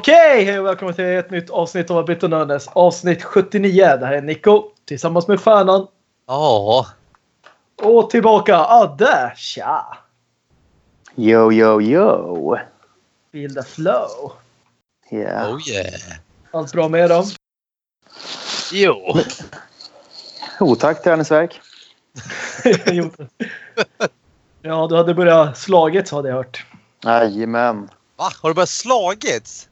Okej, hej och välkommen till ett nytt avsnitt av Britt Nörnes. Avsnitt 79. Det här är Nico tillsammans med Stjärnan. Ja. Och tillbaka Adde. Tja! Yo, yo, yo. Feel the flow. Yeah. Oh yeah. Allt bra med dem? Jo. Otack träningsverk. Ja, du hade börjat slagits hade jag hört. Jajamän. Va? Har du börjat slagits?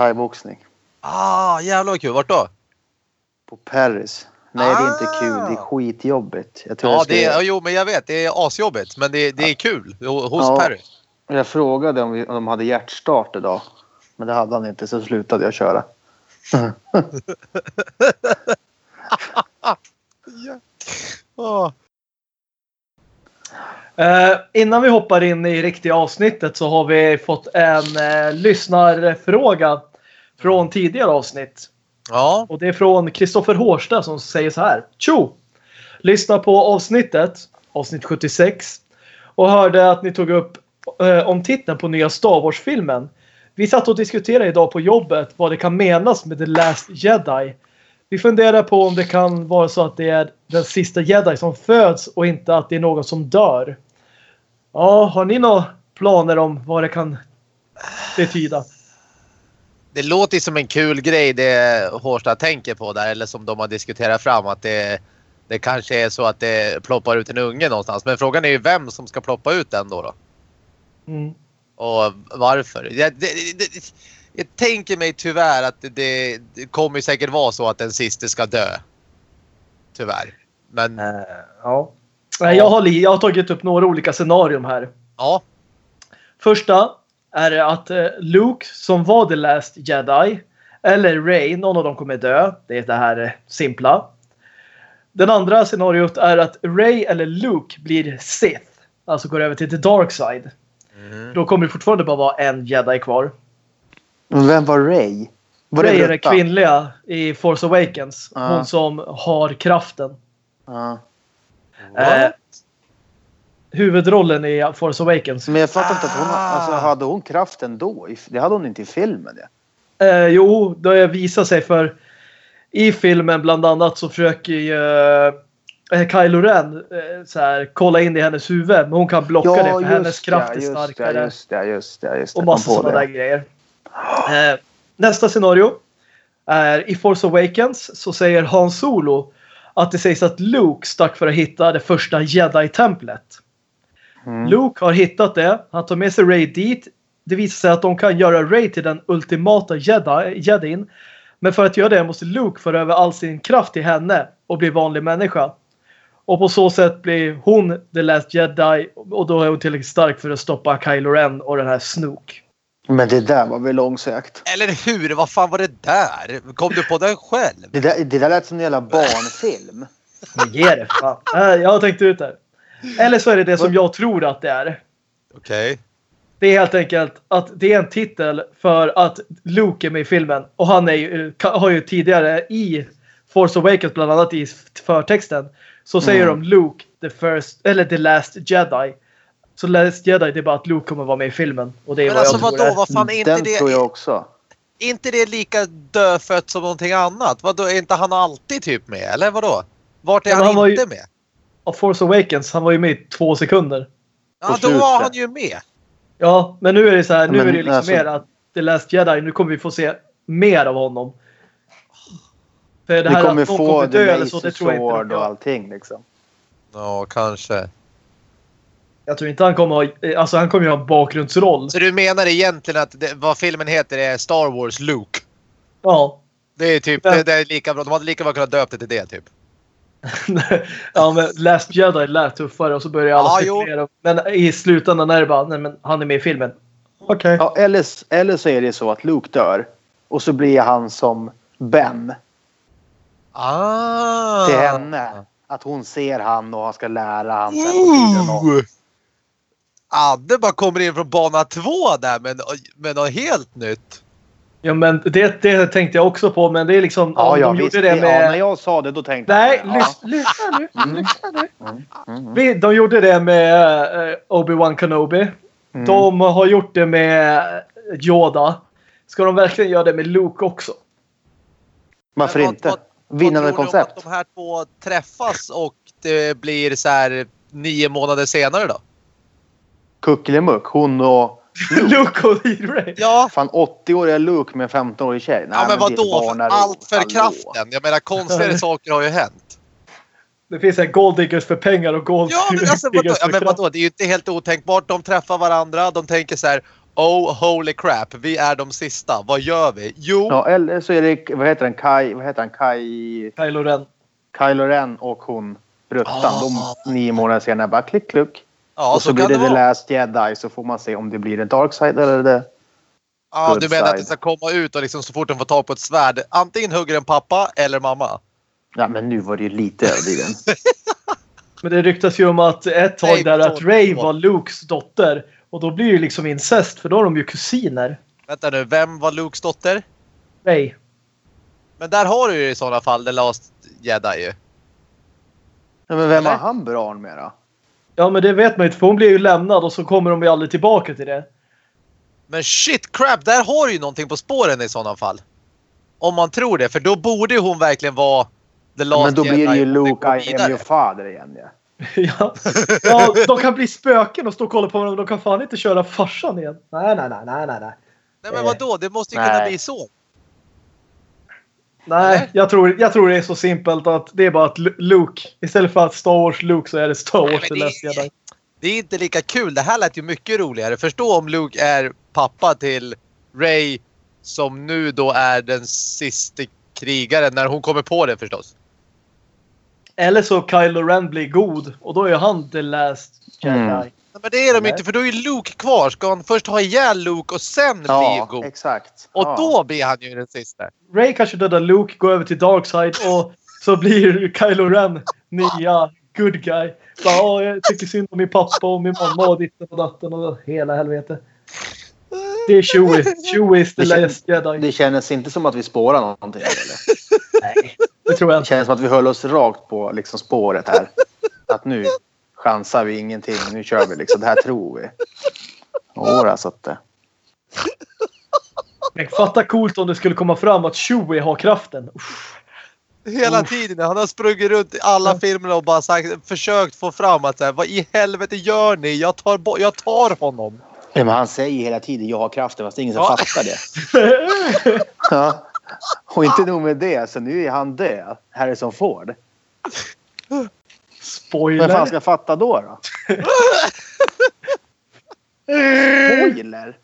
Thaiboxning. Ah, jävlar vad kul. Vart då? På Paris. Nej, det är inte Ah. kul. Det är skitjobbigt. Jag tror Ja, jag, ska... det är, jo, men jag vet. Det är asjobbigt. Men det, det är kul hos Ja. Perry. jag frågade om, vi, om de hade hjärtstart idag. Men det hade han inte, så slutade jag köra. Ah. Eh, innan vi hoppar in i riktiga avsnittet så har vi fått en eh, lyssnarfråga från tidigare avsnitt. Ja. Och det är från Kristoffer Hårsta som säger så här. Tjo! Lyssna på avsnittet, avsnitt 76. Och hörde att ni tog upp eh, om titeln på nya Star Wars-filmen. Vi satt och diskuterade idag på jobbet vad det kan menas med The Last Jedi. Vi funderar på om det kan vara så att det är den sista jedi som föds och inte att det är någon som dör. Ja, har ni några planer om vad det kan betyda? Det låter som en kul grej det Hårsta tänker på där. Eller som de har diskuterat fram. Att det, det kanske är så att det ploppar ut en unge någonstans. Men frågan är ju vem som ska ploppa ut den då. då? Mm. Och varför? Jag, det, det, jag tänker mig tyvärr att det, det kommer säkert vara så att den sista ska dö. Tyvärr. Men Eh, ja. Jag, har, jag har tagit upp några olika scenarion här. ja. Första är det att eh, Luke som var the last jedi eller Rey, någon av dem kommer dö. Det är det här eh, simpla. Den andra scenariot är att Rey eller Luke blir Sith. Alltså går över till the dark side. Mm. Då kommer det fortfarande bara vara en jedi kvar. Men Vem var Ray? Var Rey är den kvinnliga i Force Awakens. Ja. Hon som har kraften. Ja. Eh, huvudrollen i Force Awakens. Men jag fattar inte att hon... Ah. Alltså, hade hon kraften då? Det hade hon inte i filmen. Det. Eh, jo, det har visat sig för i filmen bland annat så försöker ju eh, Kylo Ren eh, så här, kolla in i hennes huvud. Men hon kan blocka det för hennes kraft är starkare. det, just det, just det. Just det. och massa sådana det. där grejer. Eh, nästa scenario är i Force Awakens så säger Han Solo att det sägs att Luke stack för att hitta det första Jedi-templet. Mm. Luke har hittat det. Han tar med sig Ray dit. Det visar sig att de kan göra Ray till den ultimata jedi, jedin. Men för att göra det måste Luke föra över all sin kraft till henne och bli vanlig människa. Och på så sätt blir hon the last jedi och då är hon tillräckligt stark för att stoppa Kylo Ren och den här Snook. Men det där var väl långsökt. Eller hur? Vad fan var det där? Kom du på den själv? Det där, det där lät som en jävla barnfilm. Men ge det fan. Jag har tänkt ut det. Eller så är det det som jag tror att det är. Okej. Det är helt enkelt att det är en titel för att Luke är med i filmen. Och han är ju, har ju tidigare i Force Awakens, bland annat i förtexten, så säger Mm. de Luke the first, eller the last jedi. Så last jedi det är bara att Luke kommer vara med i filmen. Och det är Men vad alltså jag vadå? det. Vad fan är inte Den tror jag det, också. är inte det lika dödfött som någonting annat? Vadå? Är inte han alltid typ med? Eller vadå? Vart är Ja, han, han var inte ju- med? Av Force Awakens, han var ju med i två sekunder. Ja, då var han ju med. Ja, men nu är det så här, nu Men är det liksom alltså- mer att The Last Jedi, nu kommer vi få se mer av honom. För det Vi här kommer att få kommer dö eller så, det tror jag inte och allting liksom. Ja, kanske. Jag tror inte han kommer ha, alltså han kommer ju ha en bakgrundsroll. Så du menar egentligen att det, vad filmen heter är Star Wars Luke? Ja. Det är typ, Ja. det, det är lika bra. De hade lika bra kunnat döpt det till det typ. ja men Last Jedi lät tuffare och så börjar alla spekulera. Men i slutändan är det bara, nej men han är med i filmen. Okej. Ja, eller, eller så är det så att Luke dör. Och så blir han som Ben Ah! till henne. Att hon ser han och han ska lära han. Ooh. Adde bara kommer in från bana två där med, med något helt nytt. Ja men det, det tänkte jag också på men det är liksom, Ja, ja, ja, de visst. gjorde det Ja, när med... jag sa det då tänkte Nej, jag... lys, lyssna nu. Mm. Lyssna nu. Mm, mm, Vi- De gjorde det med eh, Obi-Wan Kenobi. mm. De har gjort det med Yoda. Ska de verkligen göra det med Luke också? Varför vad- inte? Vinnande Vad tror ni om koncept. att de här två träffas och det blir så här nio månader senare då? Kuckelimuck. Hon och... Luke och Ray. Ja, Fan 80-åriga Luke med 15-årig tjej. Nej, ja men vadå? Allt för Hallå. kraften. Jag menar konstigare saker har ju hänt. Det finns en gold diggers för pengar och gold Ja men alltså vadå? Ja, men vadå? Det är ju inte helt otänkbart. De träffar varandra. De tänker så här. Oh holy crap, vi är de sista. Vad gör vi? Jo, Ja, eller så är det, vad heter den, Kai, vad heter han, Kai, Kylo Ren. Kylo Ren och hon, Bruttan. Ah. De nio månader senare bara klick, kluck. Ja, och så, så, blir det det The. Last Jedi så får man se om det blir en dark side eller det. Ja, du menar att det ska komma ut och liksom så fort de får tag på ett svärd. Antingen hugger en pappa eller mamma. Ja, men nu var det ju lite överdriven. Men det ryktas ju om att ett tag Nej, där att Ray var Lukes dotter. Och då blir det ju liksom incest för då är de ju kusiner. Vänta nu, vem var Lukes dotter? Ray. Men där har du ju i sådana fall The Last Jedi ju. Ja, men vem Eller? har han barn med då? Ja men det vet man ju inte för hon blir ju lämnad och så kommer de ju aldrig tillbaka till det. Men shit crap, där har du ju någonting på spåren i sådana fall. Om man tror det, för då borde hon verkligen vara The Last men då blir det ju Luke, I am your father igen ja. ja. ja, de kan bli spöken och stå och kolla på varandra. De kan fan inte köra farsan igen. Nej, nej, nej, nej, nej. Nej, men vadå, det måste ju kunna Nej. bli så. Nej jag, tror, jag tror det är så simpelt att det är bara att Lu- Luke, istället för att Star Wars Luke så är det Star Wars The det- Last Jedi. Det är inte lika kul. Det här lät ju mycket roligare. Förstå om Luke är pappa till Ray som nu då är den sista krigaren när hon kommer på det förstås. Eller så Kylo Ren blir god och då är han The Last Jedi. Mm. Nej, Men det är de Nej. inte för då är ju Luke kvar. Ska han först ha ihjäl Luke och sen Ja, bli god? exakt. Och ja. då blir han ju den sista. Ray kanske dödar Luke, går över till Darkside och så blir Kylo Ren nya good guy. Bara, "Åh, jag tycker synd om min pappa och min mamma och ditten och datten och hela helvete. Det är Chewie. Chewie is the Det känns- last jedi. Det känns inte som att vi spårar någonting. Eller? Nej, det tror jag Det inte. känns som att vi höll oss rakt på liksom, spåret här. Att nu chansar vi ingenting. Nu kör vi liksom. Det här tror vi. Åh, alltså att det. Men fatta coolt om det skulle komma fram att Chewie har kraften. Uff. Hela Uff. tiden. Han har sprungit runt i alla filmer och bara sagt, försökt få fram att så här, vad i helvete gör ni? Jag tar, jag tar honom. Ja, men han säger hela tiden jag har kraften fast det är ingen som Ja. fattar det. Ja. Och inte nog med det, så nu är han död. Harrison Ford. Vem fan Spoiler. ska fatta då? då? Spoiler?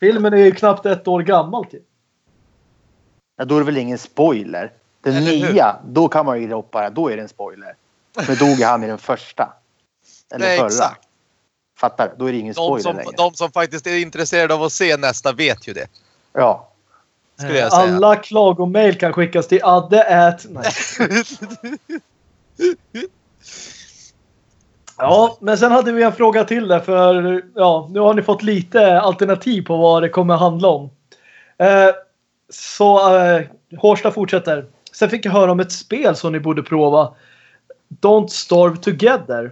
Filmen är ju knappt ett år gammal. Typ. Ja, då är det väl ingen spoiler. Den Eller hur? nya, då kan man ju det. Då är det en spoiler. Men dog han i den första? Eller Nej, förra? exakt. Fattar du? Då är det ingen De spoiler som, längre. de som faktiskt är intresserade av att se nästa vet ju det. Ja. Skulle jag säga. Alla klagomail kan skickas till adde at... Nej. Ja, men sen hade vi en fråga till där för ja, nu har ni fått lite alternativ på vad det kommer handla om. Eh, så eh, Hårsta fortsätter. Sen fick jag höra om ett spel som ni borde prova. Don't Starve Together.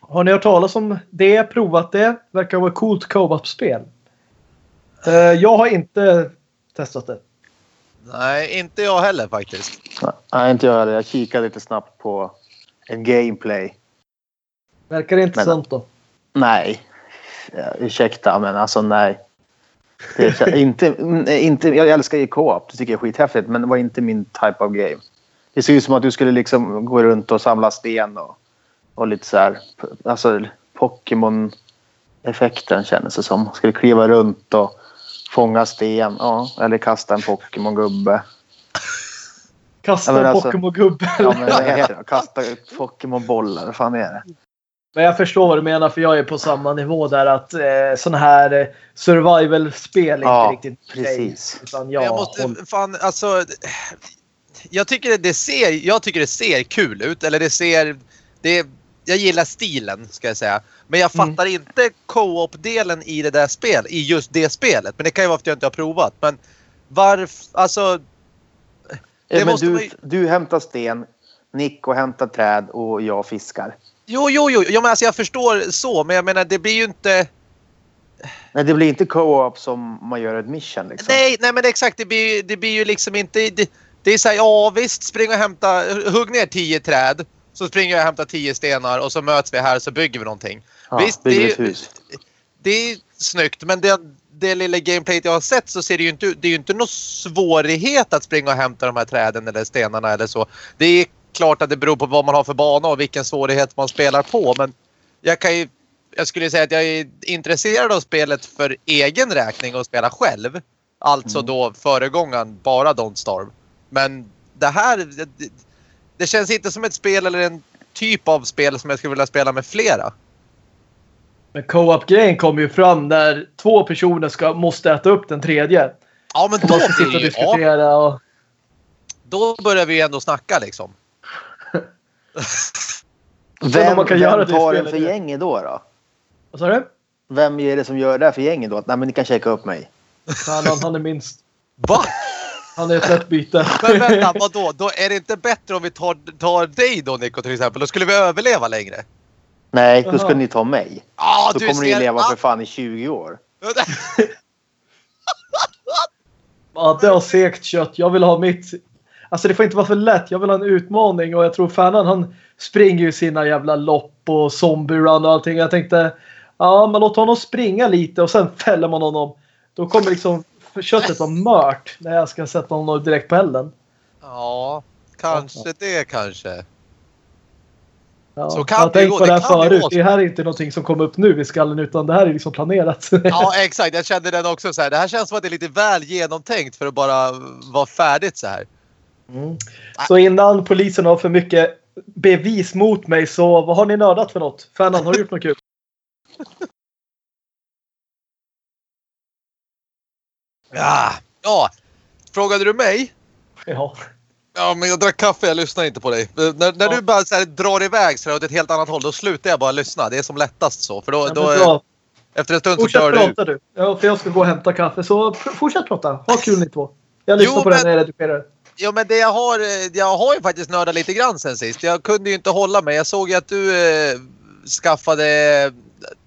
Har ni hört talas om det? Provat det? Verkar vara ett coolt co-op-spel. Eh, jag har inte testat det. Nej, inte jag heller faktiskt. Nej, inte jag heller. Jag kikade lite snabbt på en gameplay. Verkar det intressant då? Nej. Ja, ursäkta, men alltså nej. Det är, inte, inte, jag älskar ju co-op. Det tycker jag är skithäftigt. Men det var inte min type of game. Det ser ut som att du skulle liksom gå runt och samla sten och, och lite så här. Alltså Pokémon-effekten kändes det som. Skulle kliva runt och fånga sten. Ja, eller kasta en Pokémon-gubbe. Kasta en alltså- Pokémon-gubbe. Ja, men vad heter det? Kasta Pokémon-bollar. Vad fan är det? Men jag förstår vad du menar för jag är på samma nivå där att eh, sådana här eh, survival-spel är Ja, inte riktigt precis. Utan Men jag, jag måste håll- fan alltså. Jag tycker det ser, jag tycker det ser kul ut. Eller det ser, det, jag gillar stilen ska jag säga. Men jag Mm. fattar inte co-op-delen i det där spelet, i just det spelet. Men det kan ju vara för att jag inte har provat. Men varför, alltså. Det Ja, men du, man du hämtar sten, Nico hämtar träd och jag fiskar. Jo, jo, jo, jo men alltså jag förstår så. Men jag menar det blir ju inte. Nej, det blir inte co-op som man gör ett mission liksom. Nej, nej men exakt. Det blir, det blir ju liksom inte... Det, det är så här, ja visst, spring och hämta... Hugg ner tio träd. Så springer jag och hämtar tio stenar och så möts vi här och så bygger vi någonting. Ja, visst, bygger det är ett hus. Det är snyggt men det, det lilla gameplayet jag har sett så ser det ju inte ut. Det är ju inte någon svårighet att springa och hämta de här träden eller stenarna eller så. Det är klart att det beror på vad man har för bana och vilken svårighet man spelar på men jag kan ju jag skulle säga att jag är intresserad av spelet för egen räkning och spela själv. Alltså Mm. då föregångaren bara Don't Starve. Men det här, det, känns inte som ett spel eller en typ av spel som jag skulle vilja spela med flera. Men co-op-grejen kommer ju fram när två personer ska, måste äta upp den tredje. Ja men då ska sitta och ju, ja, diskutera. Och, då börjar vi ju ändå snacka liksom. Om man kan göra vem det i tar den för gänget då, då? vad sa du? Vem är det som gör det här för gänget då? Att, Nej, men ni kan checka upp mig. Han, han, han är minst. Va? Han är ett lätt byte. Men vänta, vadå? Då är det inte bättre om vi tar, tar dig då Nico till exempel? Då skulle vi överleva längre. Nej, då ska ni ta mig. Ja, Då du kommer ni ser- leva Ah, för fan i 20 år. Ja, det har segt kött. Jag vill ha mitt. Alltså det får inte vara för lätt. Jag vill ha en utmaning och jag tror Fernan han springer ju sina jävla lopp och zombie run och allting. Jag tänkte ja, man låter honom springa lite och sen fäller man honom. Då kommer liksom köttet vara mört när jag ska sätta honom direkt på elden. Ja, kanske det kanske. Ja, Så kan jag det gå, på det här förut. Det här är inte någonting som kommer upp nu i skallen utan det här är liksom planerat. Ja, exakt. Jag kände den också så här. Det här känns som att det är lite väl genomtänkt för att bara vara färdigt så här. Mm. Så innan polisen har för mycket bevis mot mig så vad har ni nördat för något? Fernan, har du gjort något kul? Ja, ja. Frågade du mig? Ja. Ja, men jag drack kaffe. Jag lyssnar inte på dig. När, när Ja. du bara så här, drar iväg så här, åt ett helt annat håll, då slutar jag bara lyssna. Det är som lättast så. För då, Ja, då efter en stund så Fortsätt dör du. prata du. Ja, för jag ska gå och hämta kaffe. Så fortsätt prata. Ha kul ni två. Jag lyssnar Jo, på men- när jag redigerar. Ja, men det jag har, eh, jag har ju faktiskt nördat lite grann sen sist. Jag kunde ju inte hålla mig. Jag såg ju att du eh, skaffade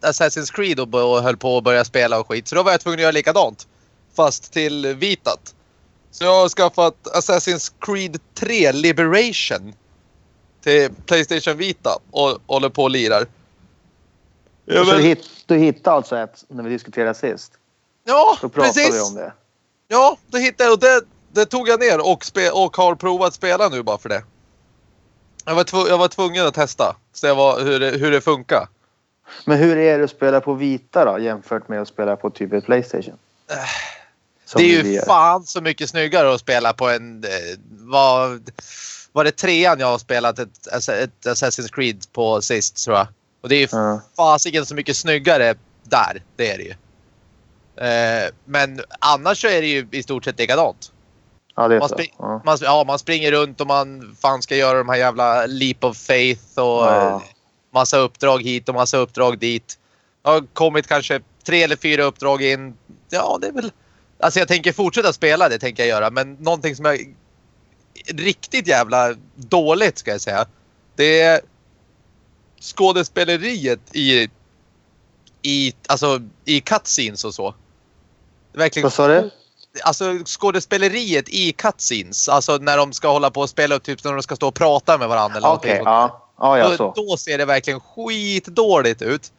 eh, Assassin's Creed och, och höll på att börja spela och skit. Så då var jag tvungen att göra likadant. Fast till Vitat. Så jag har skaffat Assassin's Creed 3 Liberation. Till Playstation Vita och håller på och lirar. Ja, men- du, hitt, du hittade alltså ett när vi diskuterade sist. ja Då pratade precis. vi om det. Ja, det hittade jag och det, det tog jag ner och, spe, och har provat spela nu bara för det. Jag var, tv, jag var tvungen att testa se vad, hur, det, hur det funkar. Men hur är det att spela på vita då jämfört med att spela på typ ett Playstation? Som det är ju fan så mycket snyggare att spela på en... Eh, vad, var det trean jag har spelat ett, ett Assassin's Creed på sist tror jag. Och det är ju Ja. fasiken så mycket snyggare där. Det är det ju. Eh, men annars så är det ju i stort sett likadant. Ja, det är Man, så. Ja. man, ja, man springer runt och man fan ska göra de här jävla leap of faith och Ja. massa uppdrag hit och massa uppdrag dit. Jag har kommit kanske tre eller fyra uppdrag in. Ja, det är väl... Alltså jag tänker fortsätta spela det tänker jag göra. Men någonting som är riktigt jävla dåligt ska jag säga. Det är skådespeleriet i, i, alltså, i cutscenes och så. Verkligen Vad sa du? alltså skådespeleriet i cutscenes. Alltså när de ska hålla på och spela upp, typ när de ska stå och prata med varandra. eller någonting. ja. Ja, ja, då, så. då ser det verkligen skitdåligt ut.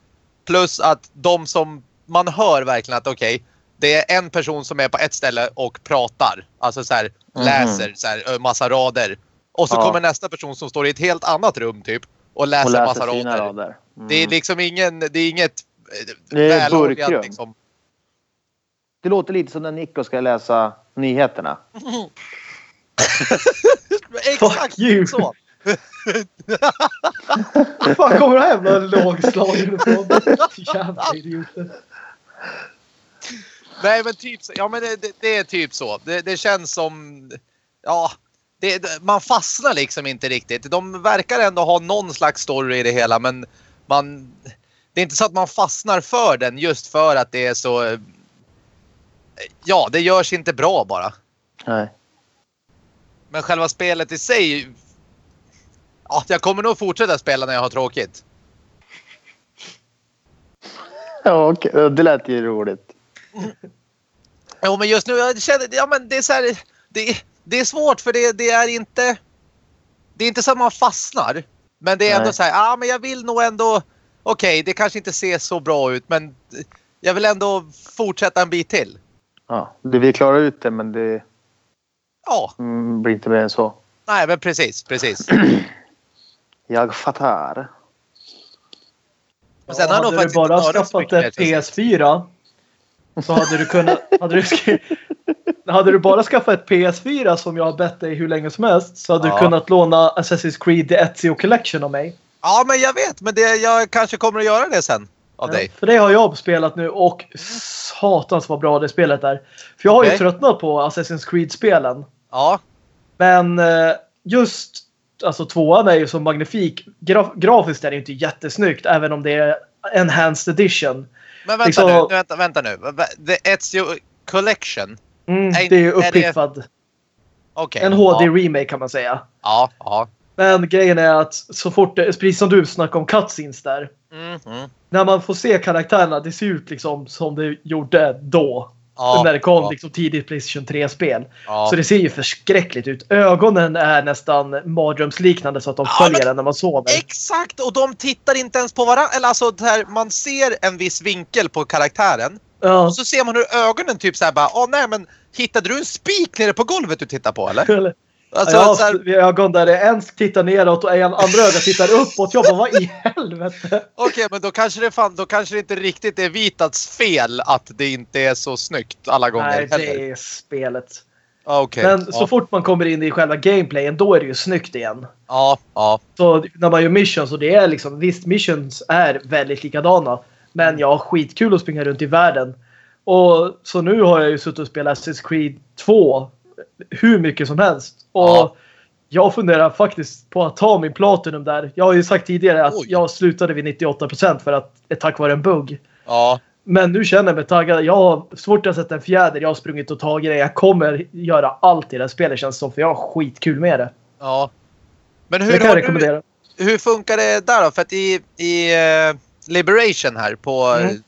Plus att de som man hör verkligen att okej, det är en person som är på ett ställe och pratar. Alltså så här, Mhm. läser så här, massa rader. Och så Ja. kommer nästa person som står i ett helt annat rum typ och läser, Och läser massa rader. rader. Mm. Det är liksom ingen, det är inget eh, Det är välordnat, burkrum. liksom. Det låter lite som när Nico ska läsa nyheterna. Exakt så. Var kommer de här jävla lågslagen ifrån? Jävla idioter. Nej men typ så. Ja men det, det, det är typ så. Det, det känns som... Ja. Det, man fastnar liksom inte riktigt. De verkar ändå ha någon slags story i det hela men man... Det är inte så att man fastnar för den just för att det är så... Ja, det görs inte bra bara. Nej. Men själva spelet i sig... Ja, jag kommer nog fortsätta spela när jag har tråkigt. Ja, okej. Det lät ju roligt. Jo, men just nu, jag känner, ja men det är så här, det, det är svårt för det, det är inte, det är inte så att man fastnar. Men det är ändå Nej. så här, ja men jag vill nog ändå, okej det kanske inte ser så bra ut men jag vill ändå fortsätta en bit till. Ja, du vill klara ut det men det Ja, mm, blir inte mer än så. nej men precis, precis. Jag fattar. Men sen har jag nog hade du bara skaffat ett mer, PS4 så hade du kunnat... Hade du, hade du bara skaffat ett PS4 som jag har bett dig hur länge som helst så hade Ja. du kunnat låna Assassin's Creed The Ezio Collection av mig. Ja men jag vet, men det, jag kanske kommer att göra det sen. Av dig. För det har jag spelat nu och satans vad bra det spelet är. För jag har Okej. ju tröttnat på Assassin's Creed-spelen. Ja, Men eh, just alltså tvåan är ju så magnifik. Graf grafiskt är det inte jättesnyggt även om det är enhanced edition. Men vänta Liksom- nu, vänta, vänta nu. The Ezio Collection. Mm, Är- det är ju är det- uppiffad. Okej. En HD-remake kan man säga. Ja, ja. Men grejen är att så fort precis som du snackade om cutscenes där. Mm, mm. När man får se karaktärerna, det ser ut liksom som det gjorde då. Ja, när det kom ja, liksom tidigt Playstation 3-spel. ja. Så det ser ju förskräckligt ut. Ögonen är nästan mardrömsliknande så att de följer men- en när man sover. Exakt! Och de tittar inte ens på varandra. Eller alltså, här, man ser en viss vinkel på karaktären. Och så ser man hur ögonen typ såhär bara, åh nej men hittade du en spik nere på golvet du tittar på eller? Alltså, jag har så här, haft ögon där det en tittar neråt och en andra ögat tittar uppåt. Jag bara, vad i helvete? Okej, men då kanske, det fan, då kanske det inte riktigt är Vitats fel att det inte är så snyggt alla gånger Nej, heller. det är spelet. Ja, Okej. Men så ja. fort man kommer in i själva gameplayen, då är det ju snyggt igen. ja, ja. Så när man gör missions och det är liksom, visst missions är väldigt likadana. Men jag har skitkul att springa runt i världen. Och så nu har jag ju suttit och spelat Assassin's Creed 2 hur mycket som helst. Och Ja. jag funderar faktiskt på att ta min Platinum där. Jag har ju sagt tidigare att Oj. jag slutade vid 98% för att tack vare en bugg. ja. Men nu känner jag mig taggad. Jag har fort jag sett en fjäder, jag har sprungit och tagit det. Jag kommer göra allt i det här spelet känns det som. För jag har skitkul med det. ja. Men Det hur, kan jag har du, hur funkar det där då? För att i, i eh, Liberation här på... Mm.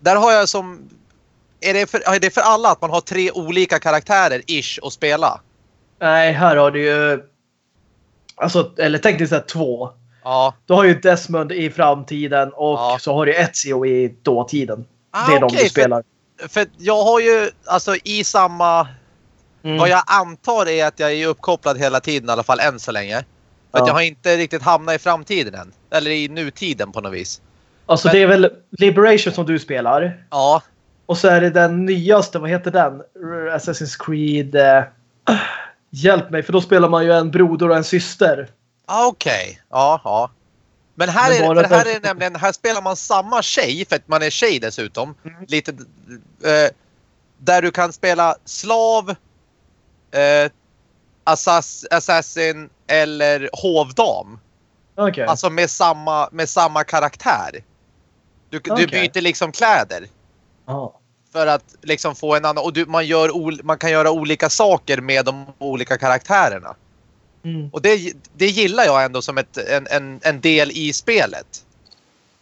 Där har jag som... Är det, för, är det för alla att man har tre olika karaktärer ish att spela? Nej, här har du ju... Alltså, eller tekniskt sett två. Ja. Du har ju Desmond i framtiden och Ja. så har du Ezio i dåtiden. Ah, det är de okej, du spelar. För, för jag har ju alltså i samma... Mm. Vad jag antar är att jag är uppkopplad hela tiden i alla fall än så länge. För Ja. jag har inte riktigt hamnat i framtiden än. Eller i nutiden på något vis. Alltså men- det är väl Liberation som du spelar. Ja. Och så är det den nyaste, vad heter den? Assassin's Creed... Eh, hjälp mig, för då spelar man ju en broder och en syster. Ah, Okej. Ja, ja. Men här, Men är, för här är det nämligen, här spelar man samma tjej, för att man är tjej dessutom. Mm. Lite, eh, där du kan spela slav, eh, assass, assassin eller hovdam. Okej. Alltså med samma, med samma karaktär. Du, du Okej. byter liksom kläder. Ja. För att liksom få en annan... Och du, man, gör man kan göra olika saker med de olika karaktärerna. Mm. Och det, det gillar jag ändå som ett, en, en, en del i spelet.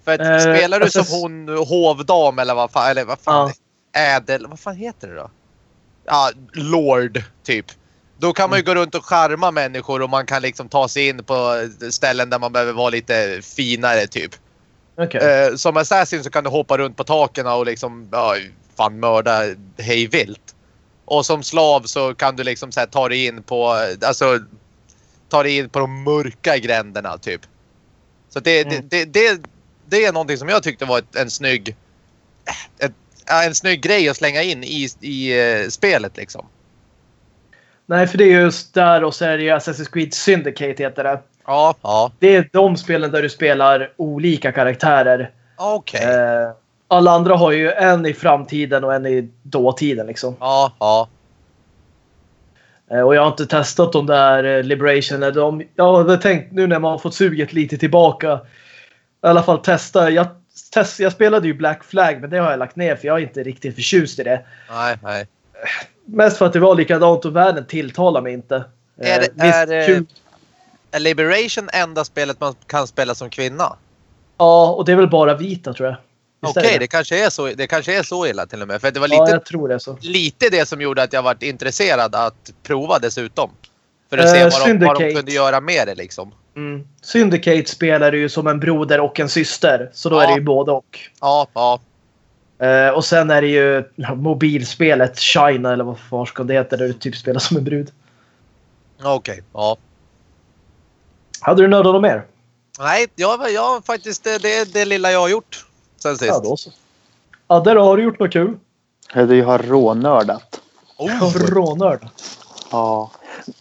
För att Eh, spelar du alltså- som hon hovdam eller vad fan, eller vad fan ädel, vad fan heter det då? Ja, lord typ. Då kan man ju Mm. gå runt och charma människor och man kan liksom ta sig in på ställen där man behöver vara lite finare typ. Okej. Eh, som assassin så kan du hoppa runt på taken och liksom ja, fan mörda hej vilt. Och som slav så kan du liksom så här, ta dig in på alltså ta dig in på de mörka gränderna typ. Så det, Mm. det, det, det, det är någonting som jag tyckte var ett, en snygg ett, en snygg grej att slänga in i, i eh, spelet liksom. Nej, för det är just där och så är det ju Assassin's Creed Syndicate heter det. Ja, ja. Det är de spelen där du spelar olika karaktärer. Okej. Eh, alla andra har ju en i framtiden och en i dåtiden liksom. Ja, ja. Eh, och jag har inte testat de där eh, Liberation. eller De, jag har tänkt nu när man har fått suget lite tillbaka. I alla fall testa. Jag, test, jag spelade ju Black Flag men det har jag lagt ner för jag är inte riktigt förtjust i det. Nej, nej. Mest för att det var likadant och världen tilltalar mig inte. Eh, Är det- visst, är. Är Liberation enda spelet man kan spela som kvinna? Ja, och det är väl bara vita tror jag. Okej, det? det, kanske är så, det kanske är så illa till och med. För det var Ja, lite, jag tror det så. lite det som gjorde att jag varit intresserad att prova dessutom. För att Eh, se vad de, vad de kunde göra med det liksom. Mm. Syndicate spelar ju som en broder och en syster. Så då Ja. är det ju både och. Ja, ja. Eh, och sen är det ju mobilspelet China eller vad fan ska det heta där du typ spelar som en brud. Okej. Ja. Hade du nördat något mer? Nej, jag, jag faktiskt det, det, det lilla jag har gjort sen sist. Ja, då så. Adde då, har du gjort något kul? Du har rånördat. Oh. Rånörd. Ja.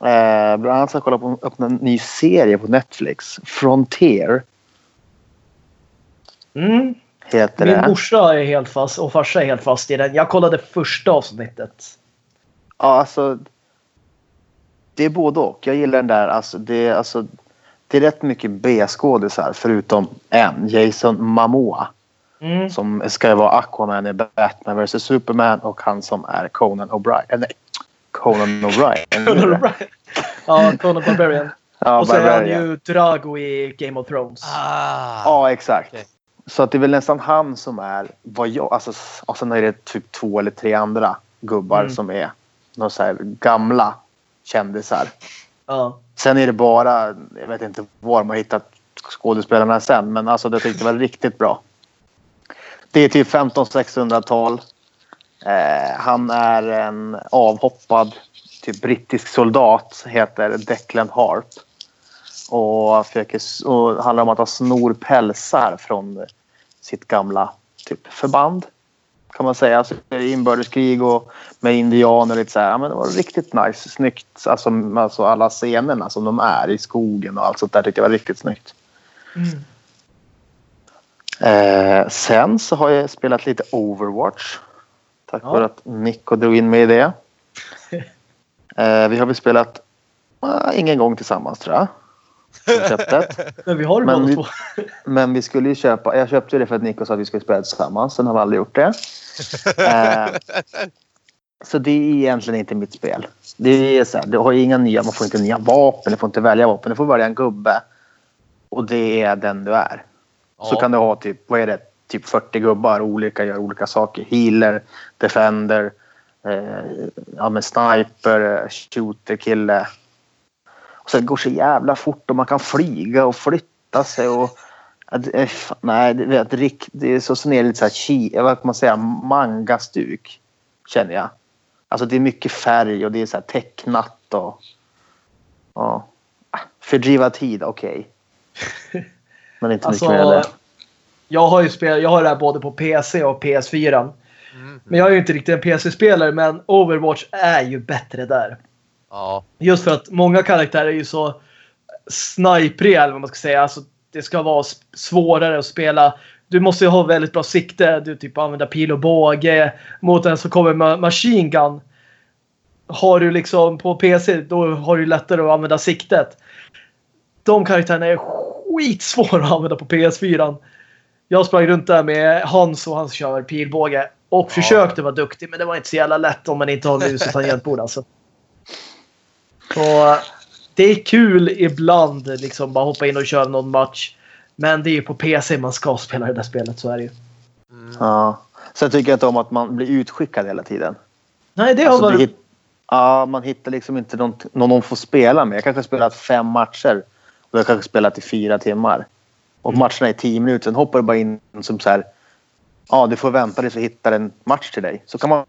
eh, bland annat ska jag kolla på öppna en ny serie på Netflix. Frontier Mm. heter Min det. morsa är helt fast och farsa är helt fast i den. Jag kollade första avsnittet. Ja, alltså. Det är både och. Jag gillar den där. Alltså, det, är, alltså, det är rätt mycket B-skådisar förutom en. Jason Momoa. Mm. Som ska vara Aquaman i Batman vs Superman och han som är Conan O'Brien. Eh, nej, Conan O'Brien. Conan O'Brien. Ja, Conan Barbarian. ja, och så är han Barbarian. ju Drago i Game of Thrones. Ah. Ja, exakt. Okej. Så att det är väl nästan han som är vad jag... Alltså, och sen är det typ två eller tre andra gubbar Mm. som är några så här gamla kändisar. Ja. Sen är det bara... Jag vet inte var har hittat skådespelarna sen, men alltså det tyckte jag var riktigt bra. Det är typ 1500-1600-tal. Eh, han är en avhoppad typ brittisk soldat, heter Declan Harp. Och, försöker, och handlar om att han snor pälsar från sitt gamla typ förband. Kan man säga. Så det är inbördeskrig och med indianer och lite så här. Ja, men det var riktigt nice. Snyggt. Alltså, alltså alla scenerna som de är i skogen och allt sånt där tyckte jag var riktigt snyggt. Mm. Eh, sen så har jag spelat lite Overwatch. Tack Ja. vare att Nico drog in mig i det. Eh, vi har väl spelat ah, ingen gång tillsammans tror jag. Konceptet. Men vi har Men vi- två. Men vi skulle ju köpa. Jag köpte det för att Nico sa att vi skulle spela tillsammans. Sen har vi aldrig gjort det. Eh, så det är egentligen inte mitt spel. Det är så här, du har inga nya, man får inte nya vapen, du får inte välja vapen. Du får välja en gubbe. Och det är den du är. Så Ja. kan du ha typ, vad är det, typ 40 gubbar. Olika gör olika saker. Healer, defender, eh, ja, men sniper, eh, shooter, kille. Och sen går det så jävla fort och man kan flyga och flytta sig. Och, det är fan- nej, det, vet, Rick, det är så, så är det lite så här, chi, vad kan man säga, mangastuk. Känner jag. Alltså det är mycket färg och det är så här tecknat och... Ja. Fördriva tid, okej. Men inte mycket mer Alltså, det. jag har ju spel, jag har det här både på PC och PS4. Mm. Men jag är ju inte riktigt en PC-spelare, men Overwatch är ju bättre där. Ja. Just för att många karaktärer är ju så snipriga, eller vad man ska säga. Alltså, det ska vara svårare att spela. Du måste ju ha väldigt bra sikte. Du typ använda pil och båge mot en som kommer med machine gun. Har du liksom på PC, då har du lättare att använda siktet. De karaktärerna är skitsvåra att använda på PS4. Jag sprang runt där med Hans och han kör pilbåge. Och Ja. försökte vara duktig, men det var inte så jävla lätt om man inte har mus och tangentbord alltså. Så det är kul ibland liksom bara hoppa in och köra någon match. Men det är ju på PC man ska spela det där spelet, så är det ju. Mm. Ja. Sen tycker jag inte om att man blir utskickad hela tiden. Nej, det har Alltså, varit... ja, man hittar liksom inte någon, någon får spela med. Jag kanske har spelat fem matcher och jag kanske spelat i fyra timmar. Och matcherna är tio minuter. Sen hoppar du bara in som så här. Ja, du får vänta tills vi hittar en match till dig. Så kan man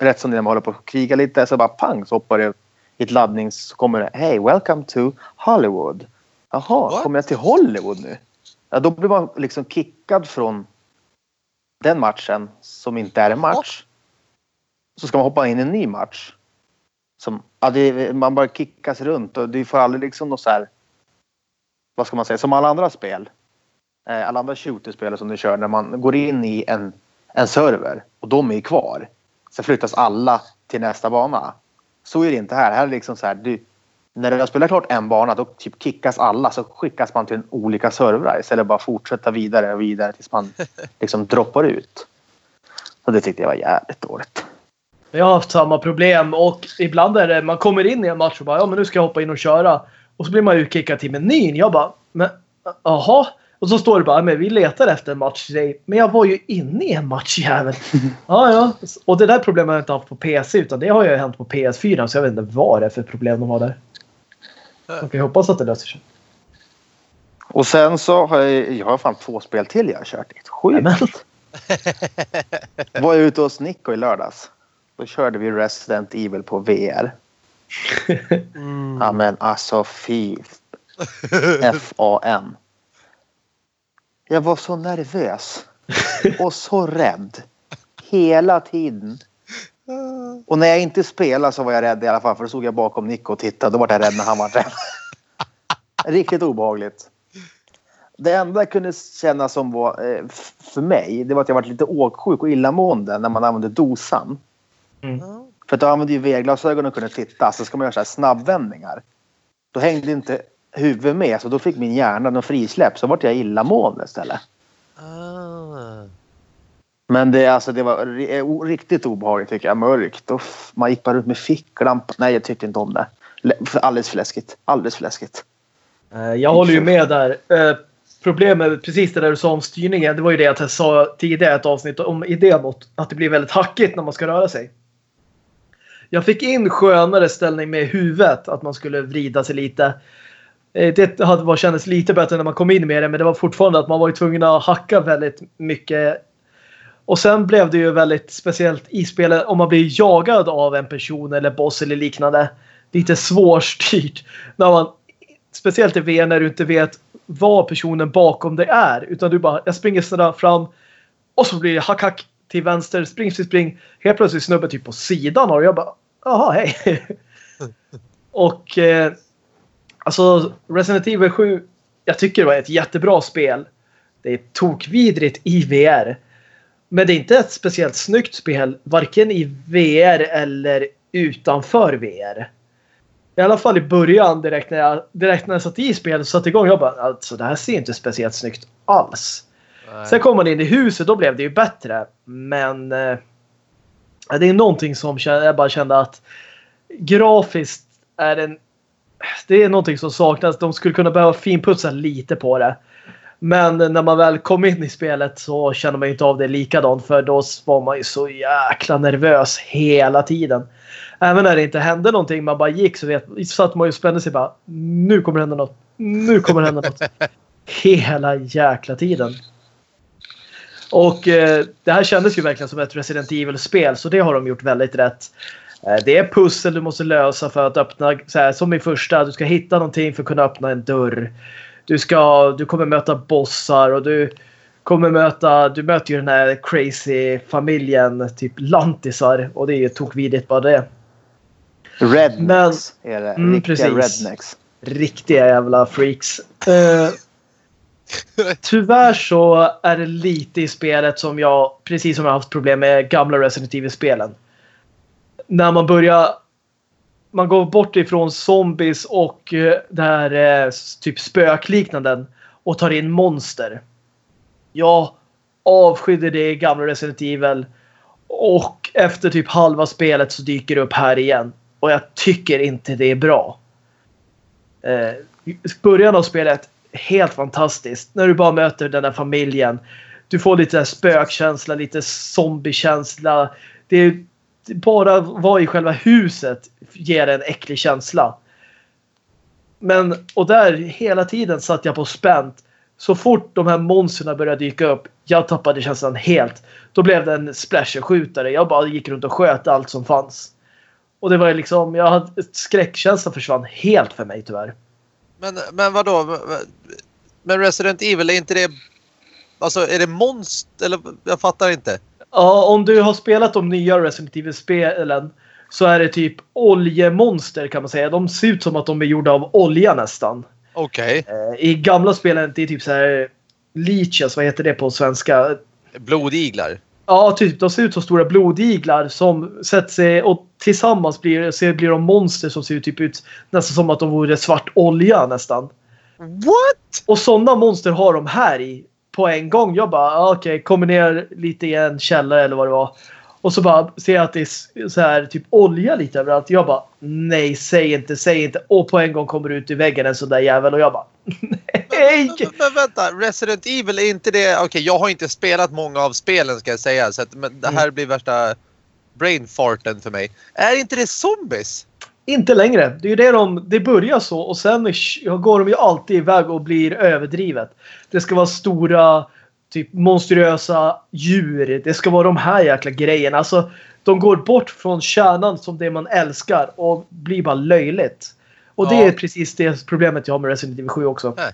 rätt som det är, man håller på att kriga lite så bara pang så hoppar det ett laddnings så kommer det. Hej, welcome to Hollywood. Jaha, What? kommer jag till Hollywood nu? Ja, då blir man liksom kickad från den matchen som inte är en match. Så ska man hoppa in i en ny match. Som, ja, det, man bara kickas runt och du får aldrig liksom något så här. Vad ska man säga? Som alla andra spel. Eh, alla andra shooterspel som du kör när man går in i en, en server och de är kvar. Sen flyttas alla till nästa bana. Så är det inte här. Här är det liksom så här. Du, när du har spelat klart en bana då typ kickas alla så skickas man till en olika servrar istället för bara fortsätta vidare och vidare tills man liksom droppar ut. Så det tyckte jag var jävligt dåligt. Jag har haft samma problem och ibland är det man kommer in i en match och bara ja men nu ska jag hoppa in och köra. Och så blir man utkickad till menyn. Jag bara men jaha. Och så står det bara men vi letar efter en match till dig. Men jag var ju inne i en match jävel. ja, ja. Och det där problemet har jag inte haft på PC utan det har ju hänt på PS4 så jag vet inte vad det är för problem de har där. Man kan ju hoppas att det löser sig. Och sen så har jag, jag har fan två spel till jag har kört. Det är Sjukt. Var jag ute hos Nico i lördags. Då körde vi Resident Evil på VR. Ja men alltså fy. F-A-N. Jag var så nervös. Och så rädd. Hela tiden. Och när jag inte spelade så var jag rädd i alla fall. För då stod jag bakom Nico och tittade. Då var jag rädd när han var rädd. Riktigt obehagligt. Det enda jag kunde känna som var eh, för mig, det var att jag var lite åksjuk och illamående när man använde dosan. För att du använde ju VR-glasögon och kunde titta, så ska man göra så här snabbvändningar. Då hängde inte huvudet med, så då fick min hjärna någon frisläpp. Så vart jag illamående istället. Ah. Men det, alltså, det var eh, riktigt obehagligt tycker jag. Mörkt och man gick bara ut med ficklampa. Nej, jag tyckte inte om det. Alldeles för läskigt. Alldeles för läskigt. Eh, Jag håller ju med där. Eh, Problemet, precis det där du sa om styrningen, det var ju det att jag sa tidigare ett avsnitt om i demot. Att det blir väldigt hackigt när man ska röra sig. Jag fick in skönare ställning med huvudet, att man skulle vrida sig lite. Eh, Det hade var, kändes lite bättre när man kom in med det, men det var fortfarande att man var tvungen att hacka väldigt mycket. Och sen blev det ju väldigt speciellt i spelet om man blir jagad av en person eller boss eller liknande. Lite svårstyrt. När man, speciellt i VR när du inte vet vad personen bakom dig är. Utan du bara, jag springer sådär fram och så blir det hack hack till vänster, spring, spring, spring. Helt plötsligt snubben typ på sidan och jag bara, jaha hej. och eh, alltså Resident Evil 7, jag tycker det var ett jättebra spel. Det är tokvidrigt i VR. Men det är inte ett speciellt snyggt spel, varken i VR eller utanför VR. I alla fall i början direkt när jag, direkt när jag satt i spelet och satte igång. Jag bara alltså det här ser inte speciellt snyggt alls. Nej. Sen kom man in i huset då blev det ju bättre. Men eh, det är någonting som jag bara kände att grafiskt är en... Det är någonting som saknas. De skulle kunna behöva finputsa lite på det. Men när man väl kom in i spelet så kände man ju inte av det likadant för då var man ju så jäkla nervös hela tiden. Även när det inte hände någonting, man bara gick så vet, satt man ju och spände sig bara. Nu kommer det hända något. Nu kommer det hända något. Hela jäkla tiden. Och eh, det här kändes ju verkligen som ett Resident Evil-spel så det har de gjort väldigt rätt. Eh, det är pussel du måste lösa för att öppna, så här, som i första, du ska hitta någonting för att kunna öppna en dörr. Du, ska, du kommer möta bossar och du kommer möta, du möter ju den här crazy familjen, typ lantisar och det är ju tokvidigt bara det. Rednecks är det. Mm, Riktiga precis. rednecks. Riktiga jävla freaks. Eh, tyvärr så är det lite i spelet som jag, precis som jag har haft problem med gamla Resident Evil-spelen. När man börjar man går bort ifrån zombies och eh, det här eh, typ spökliknanden och tar in monster. Jag avskydde det i gamla Resident Evil och efter typ halva spelet så dyker det upp här igen. Och jag tycker inte det är bra. Eh, början av spelet, helt fantastiskt. När du bara möter den där familjen. Du får lite spökkänsla, lite zombiekänsla. Det är bara vara i själva huset ger en äcklig känsla. Men, och där hela tiden satt jag på spänt. Så fort de här monstren började dyka upp, jag tappade känslan helt. Då blev det en splasherskjutare. Jag bara gick runt och sköt allt som fanns. Och det var liksom, jag hade, skräckkänslan försvann helt för mig tyvärr. Men, men vadå? Men Resident Evil, är inte det... Alltså är det monster? Eller jag fattar inte. Ja, om du har spelat de nya Resident Evil-spelen så är det typ oljemonster kan man säga. De ser ut som att de är gjorda av olja nästan. Okej. Eh, I gamla spelen det är typ så här leeches, vad heter det på svenska? Blodiglar. Ja, typ. De ser ut som stora blodiglar som sätter sig och tillsammans blir, så blir de monster som ser typ ut nästan som att de vore svart olja nästan. What? Och sådana monster har de här i på en gång. Jag bara ah, okej, kommer ner lite i en källare eller vad det var. Och så bara ser jag att det är så här typ olja lite överallt. Jag bara nej, säg inte, säg inte. Och på en gång kommer det ut i väggen en sån där jävel och jag bara nej. Men, men vänta, Resident Evil är inte det... Okej, jag har inte spelat många av spelen ska jag säga. Så att, men det här blir värsta brainfarten för mig. Är inte det zombies? Inte längre. Det är ju det de... Det börjar så och sen går de ju alltid iväg och blir överdrivet. Det ska vara stora, typ monstruösa djur. Det ska vara de här jäkla grejerna. Alltså, de går bort från kärnan som det man älskar och blir bara löjligt. Och det Ja. är precis det problemet jag har med Resident Evil 7 också. Nej.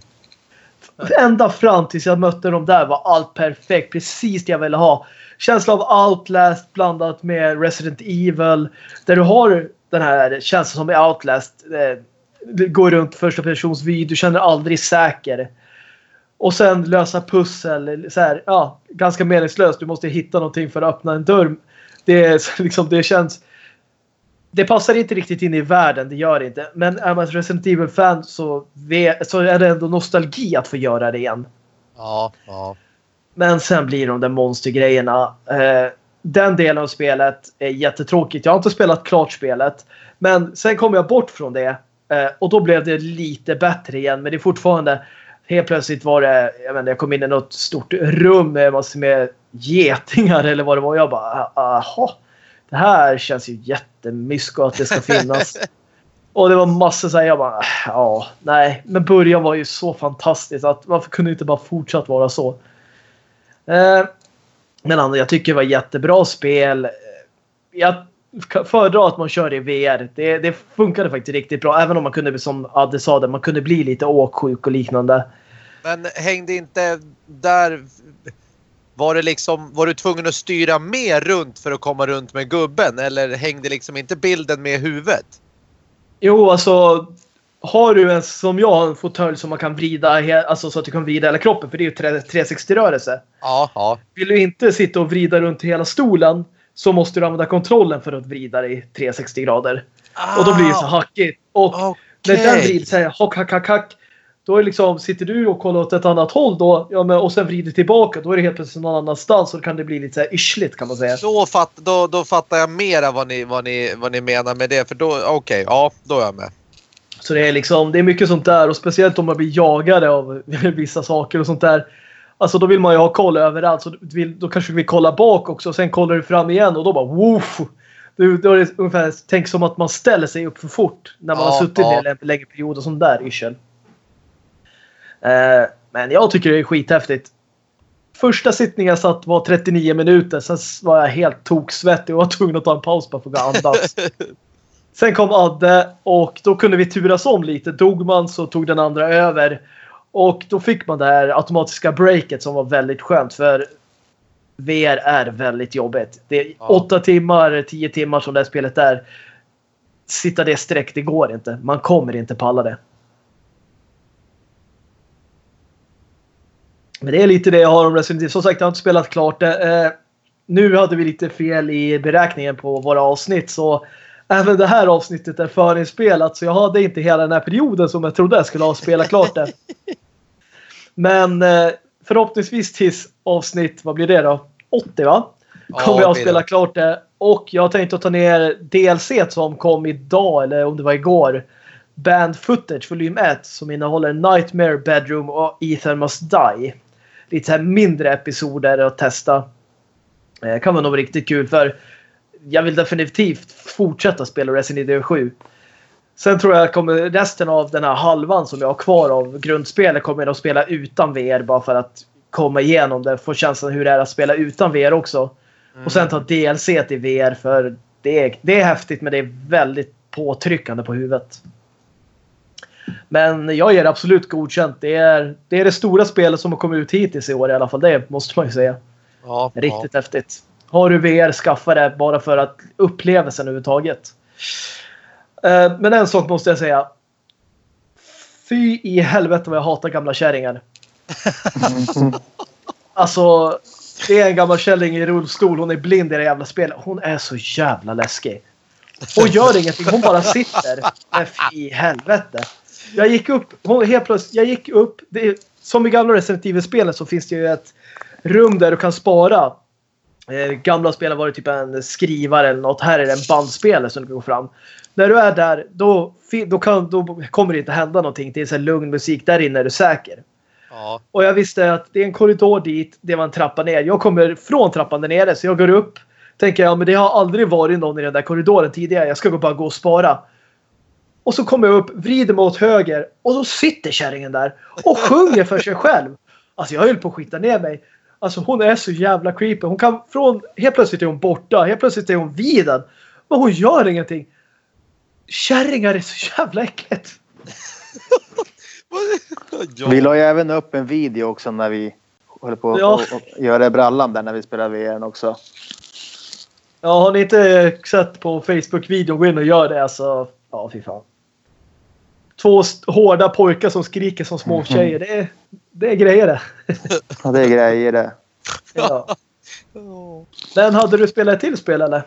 Ända fram tills jag mötte dem där var allt perfekt. Precis det jag ville ha. Känsla av Outlast blandat med Resident Evil. Där du har den här känslan som i Outlast. Eh, du går runt första persons vy. Du känner aldrig säker. Och sen lösa pussel. Så här, ja, ganska meningslöst. Du måste hitta någonting för att öppna en dörr. Det, liksom, det känns... Det passar inte riktigt in i världen, det gör det inte. Men är man ett Resident Evil-fan så, så är det ändå nostalgi att få göra det igen. Ja, ja. Men sen blir de där monstergrejerna. Eh, den delen av spelet är jättetråkigt. Jag har inte spelat klart spelet. Men sen kom jag bort från det. Eh, och då blev det lite bättre igen. Men det är fortfarande... Helt plötsligt var det... Jag, vet inte, jag kom in i något stort rum med massor med getingar eller vad det var. Jag bara, aha. Det här känns ju jättemysko att det ska finnas. Och det var massor så här, jag bara, ja, nej. Men början var ju så fantastiskt att varför kunde det inte bara fortsatt vara så? Eh, men jag tycker det var jättebra spel. Jag föredrar att man kör i VR. Det, det funkade faktiskt riktigt bra. Även om man kunde, som Adde sa, det, man kunde bli lite åksjuk och liknande. Men hängde inte där... Var det liksom... Var du tvungen att styra mer runt för att komma runt med gubben? Eller hängde liksom inte bilden med huvudet? Jo, alltså. Har du en som jag en fåtölj som man kan vrida, alltså så att du kan vrida hela kroppen, för det är ju tre- 360-rörelse. Ja, ja. Vill du inte sitta och vrida runt hela stolen så måste du använda kontrollen för att vrida dig 360 grader. Och då blir det så hackigt. Och Ah, Okej. när den vrids så här, hack, hack, hack, hack. Då är liksom, sitter du och kollar åt ett annat håll då ja, men, och sen vrider tillbaka. Då är det helt plötsligt någon annanstans och då kan det bli lite så här yrsligt kan man säga. Då, fatt, då, då fattar jag mera vad ni, vad, ni, vad ni menar med det. För då, okej, ja, då är jag med. Så det är liksom, det är mycket sånt där och speciellt om man blir jagade av vissa saker och sånt där. Alltså då vill man ju ha koll överallt. Så vill, då kanske du vill kolla bak också och sen kollar du fram igen och då bara woof! Du- Då är det ungefär, tänk som att man ställer sig upp för fort när man Ja, har suttit ja. ner en längre period och sånt där yrsel. Eh, men jag tycker det är skithäftigt. Första sittningen jag satt var 39 minuter. Sen var jag helt toksvettig och var tvungen att ta en paus bara för att andas. Sen kom Adde och då kunde vi turas om lite. Dog man så tog den andra över. Och då fick man det här automatiska breaket som var väldigt skönt för VR är väldigt jobbigt. Det är Ja. åtta timmar, tio timmar som det här spelet är. Sitta det streck, det går inte. Man kommer inte palla det. Men det är lite det jag har om Resident Evil. Som sagt, jag har inte spelat klart det. Eh, nu hade vi lite fel i beräkningen på våra avsnitt. Så även det här avsnittet är förinspelat. Så jag hade inte hela den här perioden som jag trodde jag skulle ha spelat klart det. Men eh, förhoppningsvis tills avsnitt, vad blir det då? 80 va? Kommer jag att blir spela det. klart det. Och jag har tänkt att ta ner DLC som kom idag eller om det var igår. Band Footage volym 1 som innehåller Nightmare Bedroom och Ethan Must Die. Lite så här mindre episoder att testa. Eh, kan vara nog riktigt kul för jag vill definitivt fortsätta spela Resident Evil 7. Sen tror jag att kommer resten av den här halvan som jag har kvar av grundspelet kommer jag att spela utan VR bara för att komma igenom det. Få känslan hur det är att spela utan VR också. Och sen ta DLC till VR för det är, det är häftigt men det är väldigt påtryckande på huvudet. Men jag ger det absolut godkänt. Det är, det är det stora spelet som har kommit ut hittills i år i alla fall. Det måste man ju säga. Ja, Riktigt häftigt. Har du VR, skaffa det bara för att upplevelsen överhuvudtaget. Eh, Men en sak måste jag säga. Fy i helvete vad jag hatar gamla kärringar. Alltså, det är en gammal kärring i rullstol. Hon är blind i det jävla spelet. Hon är så jävla läskig. Hon gör ingenting. Hon bara sitter. Men fy i helvete. Jag gick upp. Hon, helt plötsligt. Jag gick upp. Det är, som i gamla Resident Evil-spelen så finns det ju ett rum där du kan spara. Eh, gamla spel var det typ en skrivare eller något. Här är det en bandspelare som du kan gå fram. När du är där då, då, kan, då kommer det inte hända någonting. Det är så lugn musik. Där inne är du säker. Ja. Och jag visste att det är en korridor dit, det var en trappa ner. Jag kommer från trappan där nere så jag går upp. Tänker jag, men det har aldrig varit någon i den där korridoren tidigare. Jag ska bara gå och spara. Och så kommer jag upp, vrider mig åt höger och så sitter kärringen där och sjunger för sig själv. Alltså jag höll på att skita ner mig. Alltså hon är så jävla creepy. Hon kan från... Helt plötsligt är hon borta. Helt plötsligt är hon vid den. Men hon gör ingenting. Kärringar är så jävla äckligt. ja. Vi la ju även upp en video också när vi höll på att Ja. göra brallan där när vi spelade VR också. Ja, har ni inte sett på Facebook-videon, gå in och gör det. Alltså, ja, fy fan. Två hårda pojkar som skriker som små tjejer. Det är, det är grejer det. Ja, det är grejer det. Ja. Men hade du spelat ett till spel eller?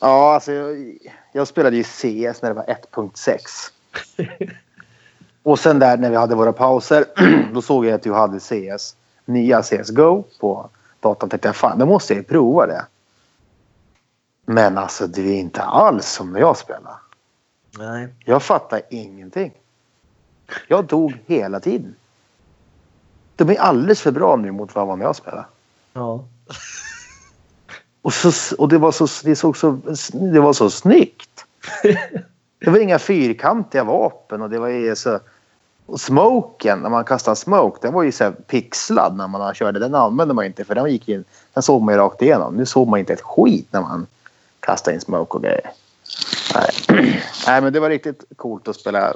Ja, alltså jag, jag spelade ju CS när det var 1.6. Och sen där när vi hade våra pauser, då såg jag att du hade CS, nya CSGO på datorn. tänkte jag fan, då måste jag ju prova det. Men alltså det är inte alls som när jag spelade. Nej. Jag fattar ingenting. Jag dog hela tiden. De är alldeles för bra nu mot vad jag spelade. Ja. Och, så, och det, var så, det, såg så, det var så snyggt. Det var inga fyrkantiga vapen och det var så... Och smoken, när man kastade smoke, den var ju så pixlad när man körde. Den använde man inte för den gick in, den såg man ju rakt igenom. Nu såg man inte ett skit när man kastade in smoke och grejer. Nej, Nej men det var riktigt coolt att spela,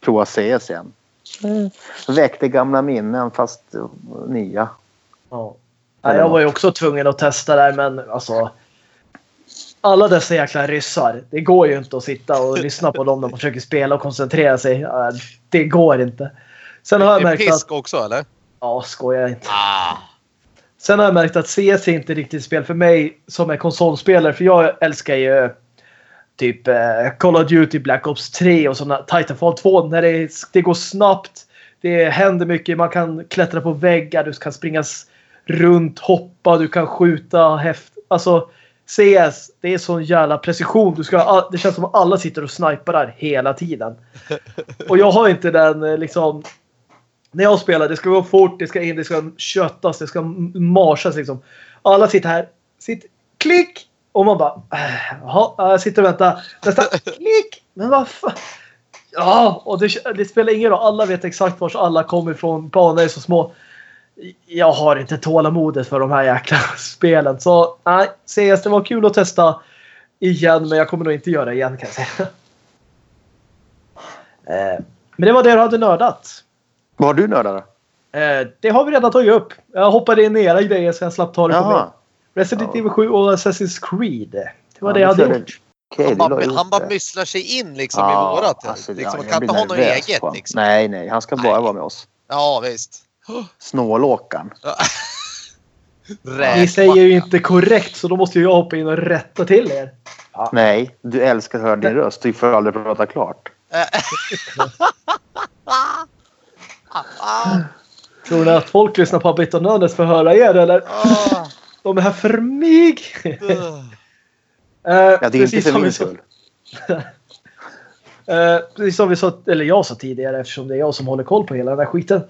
prova CS igen. Väckte gamla minnen fast nya. ja. Nej, jag var ju också tvungen att testa där men alltså. Alla dessa jäkla ryssar. Det går ju inte att sitta och lyssna på dem när man försöker spela och koncentrera sig. Det går inte. Sen har jag märkt att... pisk också eller? Ja, skojar inte. Ah. Sen har jag märkt att CS är inte riktigt spel för mig som är konsolspelare. För jag älskar ju typ eh, Call of Duty, Black Ops 3 och sådana Titanfall 2. När det, det går snabbt. Det händer mycket. Man kan klättra på väggar. Du kan springa runt, hoppa. Du kan skjuta häft. Alltså CS, det är sån jävla precision. Du ska, det känns som att alla sitter och snipar där hela tiden. Och jag har inte den eh, liksom när jag spelar, det ska gå fort, det ska in, det ska köttas, det ska marschas liksom. Alla sitter här, sitt, klick! Och man bara, äh, jaha, ja, jag sitter och väntar. Nästa, klick! Men vad fan? Ja, och det, det spelar ingen roll. Alla vet exakt var alla kommer ifrån. Banor är så små. Jag har inte tålamodet för de här jäkla spelen. Så nej, CS det var kul att testa igen, men jag kommer nog inte göra det igen kan jag säga. Eh, Men det var det du hade nördat. Vad har du nördat då? Eh, det har vi redan tagit upp. Jag hoppade in i era grejer så jag slapp ta det på mig. Resident Ja. Evil 7 och Assassin's Creed. Det var Ja, det jag hade gjort. Han bara, han bara mysslar sig in liksom Ja, i vårat. alltså, liksom, ja, man kan inte ha något eget liksom. Nej, nej. Han ska bara Nej. vara med oss. Ja visst. Snålåkaren. Ni säger ju inte korrekt så då måste jag hoppa in och rätta till er. Nej, du älskar att höra din röst. Du får aldrig prata klart. Tror ni att folk lyssnar på Abit och Nördes för att höra er eller? De är här för mig! uh. Eh, Ja, det är inte för min skull. Eh, precis som vi sa, eller jag sa tidigare eftersom det är jag som håller koll på hela den här skiten.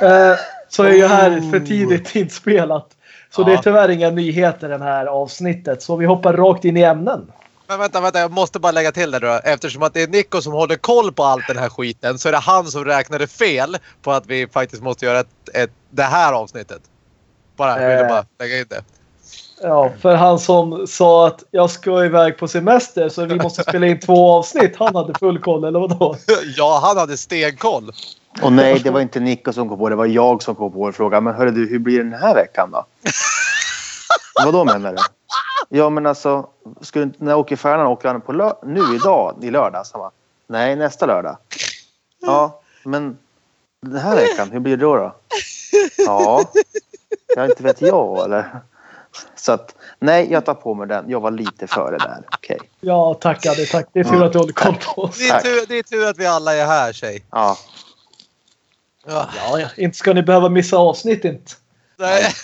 Eh, så är ju här för tidigt inspelat. Så det är Ja. tyvärr inga nyheter den här avsnittet. Så vi hoppar rakt in i ämnen. Men vänta, vänta, jag måste bara lägga till det då. Eftersom att det är Nico som håller koll på allt den här skiten så är det han som räknade fel på att vi faktiskt måste göra ett, ett, det här avsnittet. Bara, jag ville Eh. bara lägga in det. Ja, för han som sa att jag ska iväg på semester så vi måste spela in två avsnitt. Han hade full koll, eller vadå? Ja, han hade stenkoll. Och nej, det var inte Nico som kom på det. Det var jag som kom på det och frågade. Men hörru du, hur blir det den här veckan då? Vad då menar du? Ja, men alltså. Inte- när åker färjan? Åker han på lö- nu idag i lördags? Han bara, nej, nästa lördag. Ja, men den här veckan, hur blir det då? då? Ja, jag inte vet jag eller? Så att nej, jag tar på mig den. Jag var lite före där. Okej. Ja, tackade, tack. Det är tur att du håller koll på oss. Det är, tur, det är tur att vi alla är här tjej. Ja. Ja. Ja, ja, inte ska ni behöva missa avsnitt inte. Nej.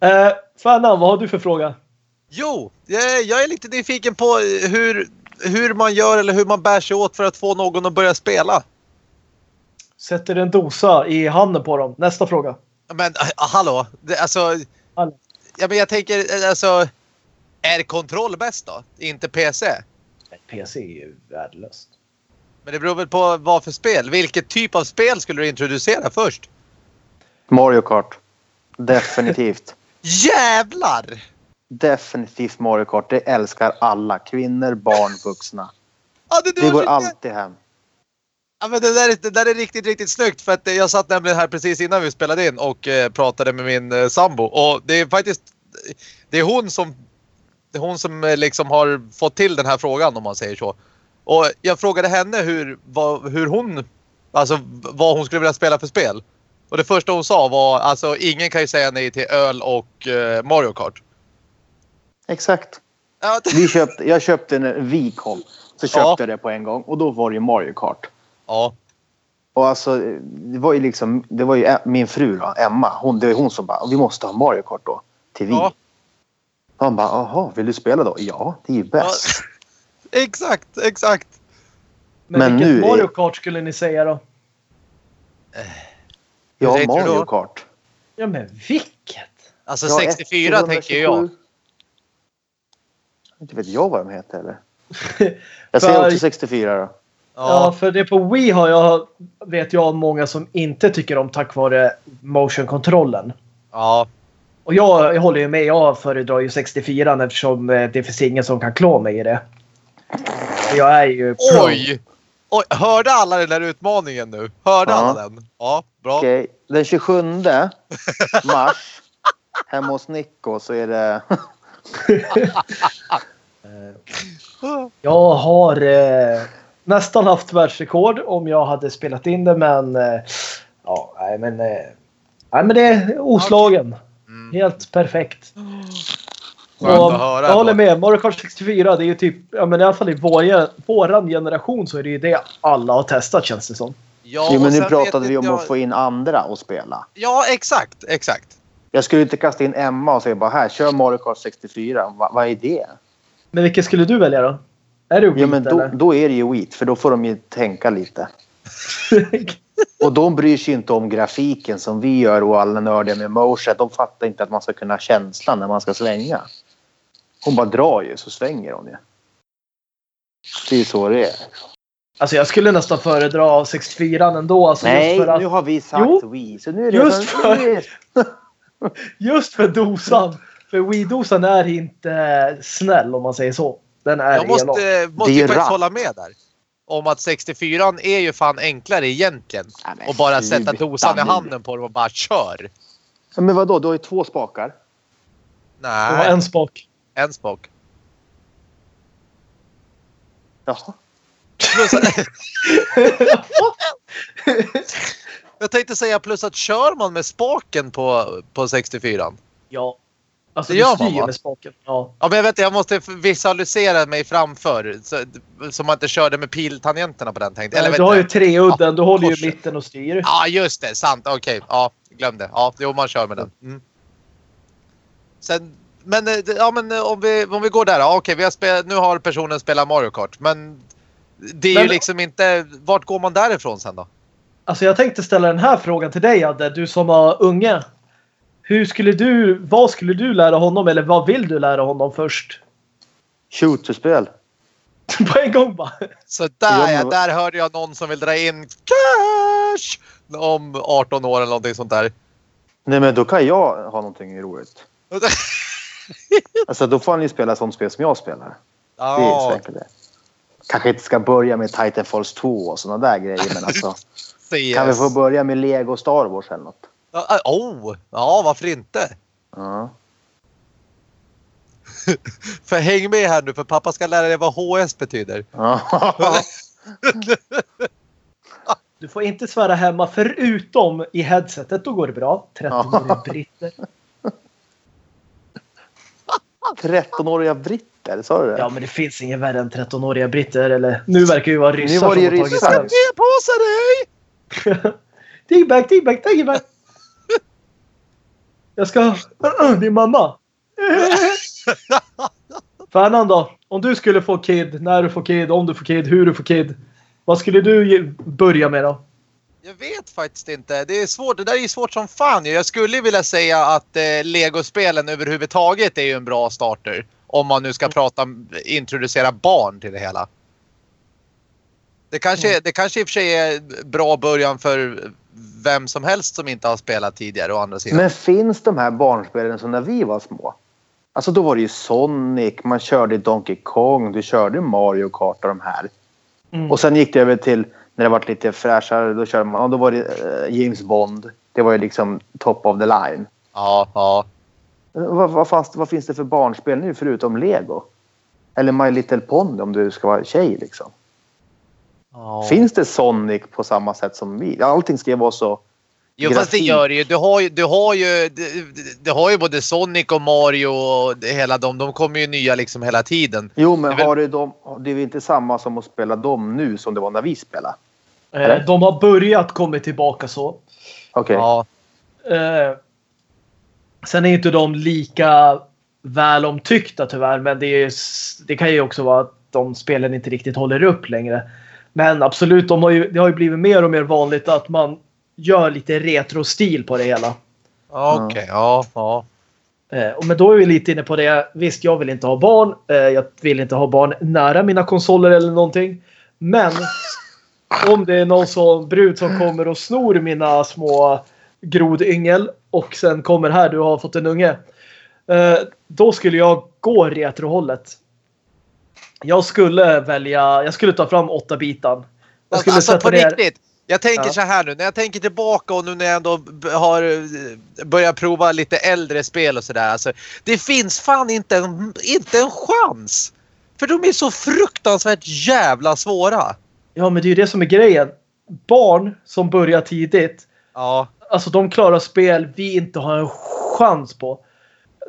Eh, Fannan, vad har du för fråga? Jo, jag jag är lite nyfiken på hur, hur man gör eller hur man bär sig åt för att få någon att börja spela. Sätter en dosa i handen på dem. Nästa fråga. Men äh, hallå, det, alltså. Hallå. Ja, men jag tänker äh, alltså. Är kontroll bäst då? Inte PC? PC är ju värdelöst. Men det beror väl på vad för spel. Vilket typ av spel skulle du introducera först? Mario Kart. Definitivt. Jävlar! Definitivt Mario Kart. Det älskar alla. Kvinnor, barn, vuxna. Ja, det, Det går alltid hem. Ja, men det, där, är- det där är riktigt, riktigt snyggt. För att jag satt nämligen här precis innan vi spelade in och eh, pratade med min eh, sambo. Och det är faktiskt det är hon som, det är hon som eh, liksom har fått till den här frågan om man säger så. Och jag frågade henne hur, vad, hur hon, alltså vad hon skulle vilja spela för spel. Och det första hon sa var alltså ingen kan ju säga nej till öl och eh, Mario Kart. Exakt. Ja, det- Vi köpte, jag köpte en vi kom. Så köpte Ja. jag det på en gång och då var det ju Mario Kart. ja. Och alltså, det var ju liksom, det var ju min fru då, Emma. Hon, det var hon som bara, vi måste ha Mario Kart då. Till vi. Ja. Han bara, jaha, vill du spela då? Ja, det är ju bäst. Exakt, exakt. Men, Men vilket nu är- Mario Kart skulle ni säga då? Ja, Mario? Kart. Ja men vilket? Alltså Ja, 64 tänker jag. 127. Inte vet jag vad de heter eller? Jag säger också 64 då. Ja. för det på Wii har jag, vet jag många som inte tycker om tack vare motion-kontrollen. ja. Och jag, jag håller ju med. Jag föredrar ju 64 eftersom eh, det finns ingen som kan klå mig i det. Jag är ju pro. Oj! Oj! Hörde alla den där utmaningen nu? Hörde Ja. alla den? Ja, bra. Okej, den 27 mars hemma hos Nico så är det... Jag har eh, nästan haft världsrekord om jag hade spelat in det men... Eh, ja, nej men... Eh, nej men det är oslagen. Mm. Helt perfekt. Skönt Och att höra. jag håller med. Mario Kart 64 det är ju typ... Ja men i alla fall i vår, våran generation så är det ju det alla har testat känns det som. Ja, Jo, och men nu pratade vi om inte att få in andra att spela. Ja, exakt, exakt. Jag skulle inte kasta in Emma och säga bara här, kör Mario Kart 64. Va, vad är det? Men vilket skulle du välja då? Är det Wii Ja, men då, eller? då är det ju Wheat, för då får de ju tänka lite. Och de bryr sig inte om grafiken som vi gör och alla nördiga med motion. De fattar inte att man ska kunna känslan när man ska svänga. Hon bara drar ju så svänger hon ju. Det är så det är. Alltså jag skulle nästan föredra 64 ändå. Alltså Nej, att, nu har vi sagt Jo, Wii. Så nu är det just för- just för dosan. För Wii-dosan är inte snäll om man säger så. Den är Jag elak. måste, måste Det är ju faktiskt hålla med där. Om att 64 är ju fan enklare egentligen. Nej, men Och bara sätta dosan i handen på dem och bara kör. Ja, Men vadå, du har ju två spakar. Det var Nej, en spak. en spak. Jaha. Jag tänkte säga plus att kör man med spaken på, på 64 Ja. Alltså Det du gör styr man, med spaken. Ja. Ja, men jag vet jag måste visualisera mig framför. Så, så man inte körde med piltangenterna på den tänkte Eller du har ju treudden. Du håller ju mitten och styr. Ja, just det. Sant. Okej. Ja, glöm det. Ja, jo, man kör med den. Mm. Sen, men, eh, ja, men eh, om, vi, om vi går där. Ja, okej, vi har spel, nu har personen spelat Mario Kart. Men det är Men- ju liksom inte... Vart går man därifrån sen då? Alltså jag tänkte ställa den här frågan till dig Adde. Du som har unge. Hur skulle du... Vad skulle du lära honom? Eller vad vill du lära honom först? Shooterspel. På en gång bara. Så Ja, där, ja, där hörde jag någon som vill dra in cash om 18 år eller någonting sånt där. Nej, men då kan jag ha någonting roligt. Alltså, då får han ju spela sånt spel som jag spelar. Det är så enkelt det. Kanske inte ska börja med Titanfalls 2 och såna där grejer. Men alltså, CS. kan vi få börja med Lego Star Wars eller något? Ja, ah, oh, ja, varför inte? Ja. För häng med här nu för pappa ska lära dig vad HS betyder. Du får inte svära hemma förutom i headsetet. Då går det bra. 13-åriga britter. 13-åriga britter, sa du det? Ja men det finns ingen värre än 13-åriga britter. Eller nu verkar ju vara ryssar Nu var det ryssar. svensk. Ge på sig dig! Teabag, teabag, teabag. Jag ska... Din mamma. Fanan då? om du skulle få kid, när du får kid, om du får kid, hur du får kid. Vad skulle du ge- börja med då? Jag vet faktiskt inte. Det är svårt. Det där är ju svårt som fan. Jag skulle vilja säga att eh, Lego-spelen överhuvudtaget är ju en bra starter. Om man nu ska prata introducera barn till det hela. Det kanske, det kanske i och för sig är bra början för vem som helst som inte har spelat tidigare å andra sidan. Men finns de här barnspelen som när vi var små? Alltså då var det ju Sonic, man körde Donkey Kong, du körde Mario Kart och de här. Mm. Och sen gick det över till när det var lite fräschare, då körde man, ja, då var det eh, James Bond. Det var ju liksom top of the line. Ja, ja. Vad, vad, fanns, vad finns det för barnspel nu förutom Lego? Eller My Little Pony om du ska vara tjej liksom. Ja. Finns det Sonic på samma sätt som vi? Allting ska ju vara så... Jo fast det grafik? gör det ju. Du har ju, du har ju, du, du har ju både Sonic och Mario och det, hela dem. De kommer ju nya liksom hela tiden. Jo, men Det är väl- har du dem, det är väl inte samma som att spela dem nu som det var när vi spelade? Eh, de har börjat komma tillbaka så. Okej. Ja. Eh, sen är inte de lika väl omtyckta tyvärr, men det, är, det kan ju också vara att de spelen inte riktigt håller upp längre. Men absolut, de har ju, det har ju blivit mer och mer vanligt att man gör lite retrostil på det hela. Okej, ja, ja. Eh, men då är vi lite inne på det. Visst, jag vill inte ha barn. Eh, jag vill inte ha barn nära mina konsoler eller någonting. Men om det är någon som brud som kommer och snor mina små grodyngel och sen kommer här, du har fått en unge. Eh, då skulle jag gå retrohållet. Jag skulle välja, jag skulle ta fram åtta bitan. Jag skulle Alltså på sätta ner, riktigt. Jag tänker Ja. så här nu. När jag tänker tillbaka och nu när jag ändå har eh, börjat prova lite äldre spel och sådär. Alltså, det finns fan inte en, inte en chans. För de är så fruktansvärt jävla svåra. Ja, men det är ju det som är grejen. Barn som börjar tidigt Ja. Alltså de klarar spel vi inte har en chans på.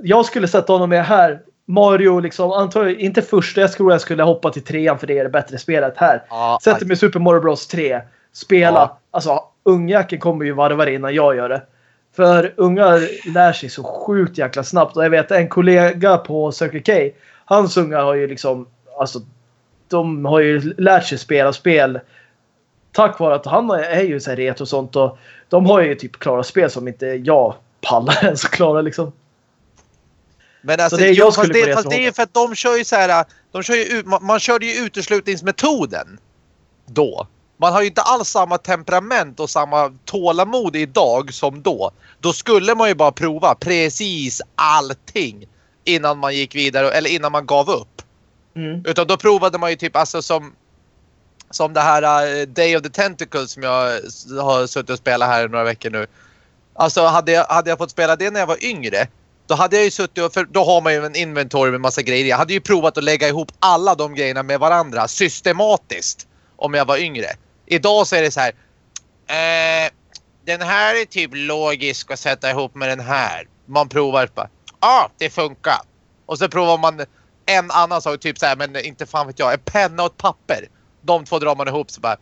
Jag skulle sätta honom med här. Mario liksom, antagligen inte första. Jag tror jag skulle hoppa till trean för det är det bättre spelet här. ja Sätter mig Super Mario Bros 3. Spela. Ja. Alltså ungjäkeln kommer ju varva det innan jag gör det. För ungar lär sig så sjukt jäkla snabbt. Och jag vet en kollega på Circle K. Hans ungar har ju liksom, alltså de har ju lärt sig spela spel tack vare att han är ju så här retro och sånt. Och de har ju typ klarat spel som inte jag pallar ens att klara liksom. Men alltså, Så det jag fast, det, fast det är ju för att de kör ju så här. De kör ju, man, man körde ju uteslutningsmetoden. Då. Man har ju inte alls samma temperament och samma tålamod idag som då. Då skulle man ju bara prova precis allting innan man gick vidare eller innan man gav upp. Mm. Utan då provade man ju typ alltså som som det här eh, Day of the Tentacles som jag har suttit och spelat här i några veckor nu. Alltså hade jag, hade jag fått spela det när jag var yngre. Då hade jag ju suttit och, för då har man ju en inventory med massa grejer. Jag hade ju provat att lägga ihop alla de grejerna med varandra systematiskt. Om jag var yngre. Idag så är det så här. Eh, den här är typ logisk att sätta ihop med den här. Man provar bara. Ja, ah, det funkar. Och så provar man en annan sak. Typ så här, men inte fan vet jag. En penna och ett papper. De två drar man ihop så bara.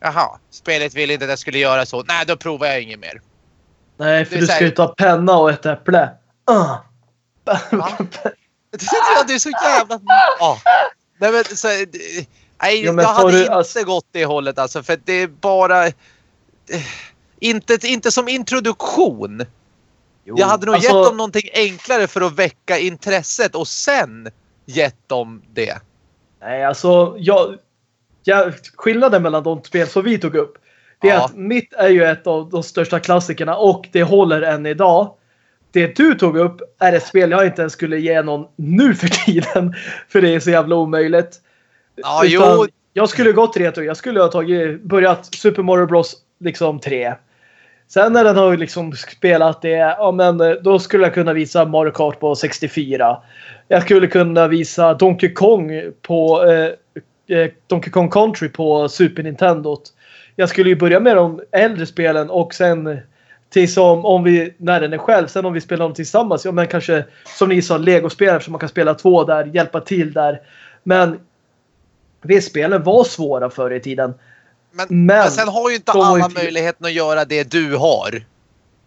Jaha, spelet ville inte att jag skulle göra så. Nej, då provar jag inget mer. Nej, för du ska ju ta penna och ett äpple. Uh. det är så jävla... Ja. Nej, men, så, nej, Ja, men jag hade du- inte alltså- gått det hållet alltså. För det är bara... Inte, inte som introduktion. Jag hade nog Alltså- gett dem någonting enklare för att väcka intresset och sen gett dem det. Nej, alltså jag, jag, skillnaden mellan de spel som vi tog upp. Det är Ja. att mitt är ju ett av de största klassikerna och det håller än idag. Det du tog upp är ett spel jag inte ens skulle ge någon nu för tiden. För det är så jävla omöjligt. Ja, Utan jo. Jag skulle gått retro. Jag skulle ha tagit, börjat Super Mario Bros liksom 3. Sen när den har liksom spelat det, ja men eh, då skulle jag kunna visa Mario Kart på 64. Jag skulle kunna visa Donkey Kong på eh, eh, Donkey Kong Country på Super Nintendo. Jag skulle ju börja med de äldre spelen och sen tills om, om vi, när den är själv, sen om vi spelar dem tillsammans, ja men kanske som ni sa, legospel eftersom man kan spela två där, hjälpa till där. Men visst, spelen var svåra förr i tiden. Men, Men men sen har ju inte ju alla fel. möjligheten att göra det du har.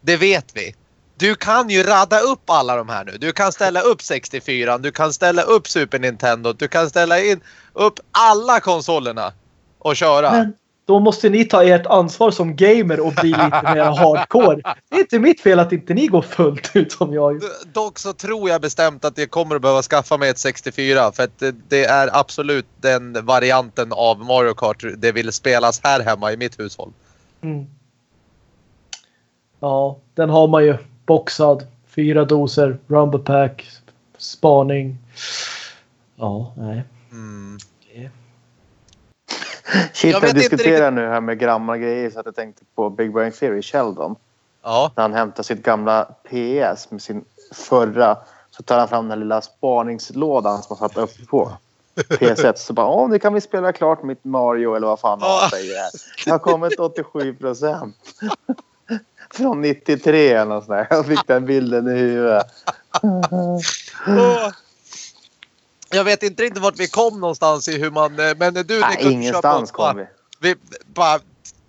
Det vet vi. Du kan ju radda upp alla de här nu. Du kan ställa upp 64, du kan ställa upp Super Nintendo, du kan ställa in upp alla konsolerna och köra. Men då måste ni ta ert ansvar som gamer och bli lite mer hardcore. Det är inte mitt fel att inte ni går fullt ut som jag. Dock så tror jag bestämt att jag kommer att behöva skaffa mig ett 64 för att det, det är absolut den varianten av Mario Kart det vill spelas här hemma i mitt hushåll. Mm. Ja, den har man ju boxad. Fyra doser, rumble pack, spaning. Ja, nej. Mm. Shit, Jag jag, diskuterar nu här med gamla grejer så att jag tänkte på Big Bang Theory, Sheldon. Ja, När han hämtar sitt gamla PS med sin förra så tar han fram den lilla spaningslådan som han satt upp på. PS1 så bara åh nu kan vi spela klart mitt Mario eller vad fan Ja. han säger. här. Det har kommit 87 procent. Från 93 eller något sånt där. Jag fick den bilden i huvudet. Jag vet inte riktigt vart vi kom någonstans i hur man... eh, Men du, Nej, Nico, ingenstans kom vi. Vi bara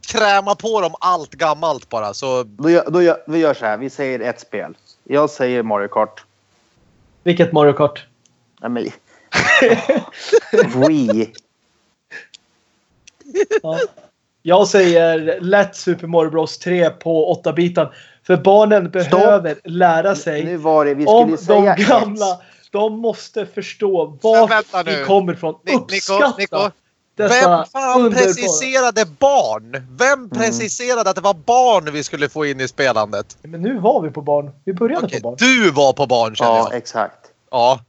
kräma på dem allt gammalt bara så... Då gör, då gör, vi gör så här, vi säger ett spel. Jag säger Mario Kart. Vilket Mario Kart? Nej, men... Wii. Ja. Jag säger lätt Super Mario Bros 3 på 8-bitan. För barnen behöver lära sig Nu var det, vi skulle om ju de säga gamla. ett. De måste förstå vart nu. vi kommer ifrån. Nico, Uppskatta Nico, dessa Vem fan underbara- preciserade barn? Mm. Vem preciserade att det var barn vi skulle få in i spelandet? Men nu var vi på barn. Vi började Okej, på barn. du var på barn känner Ja, jag. exakt. Ja,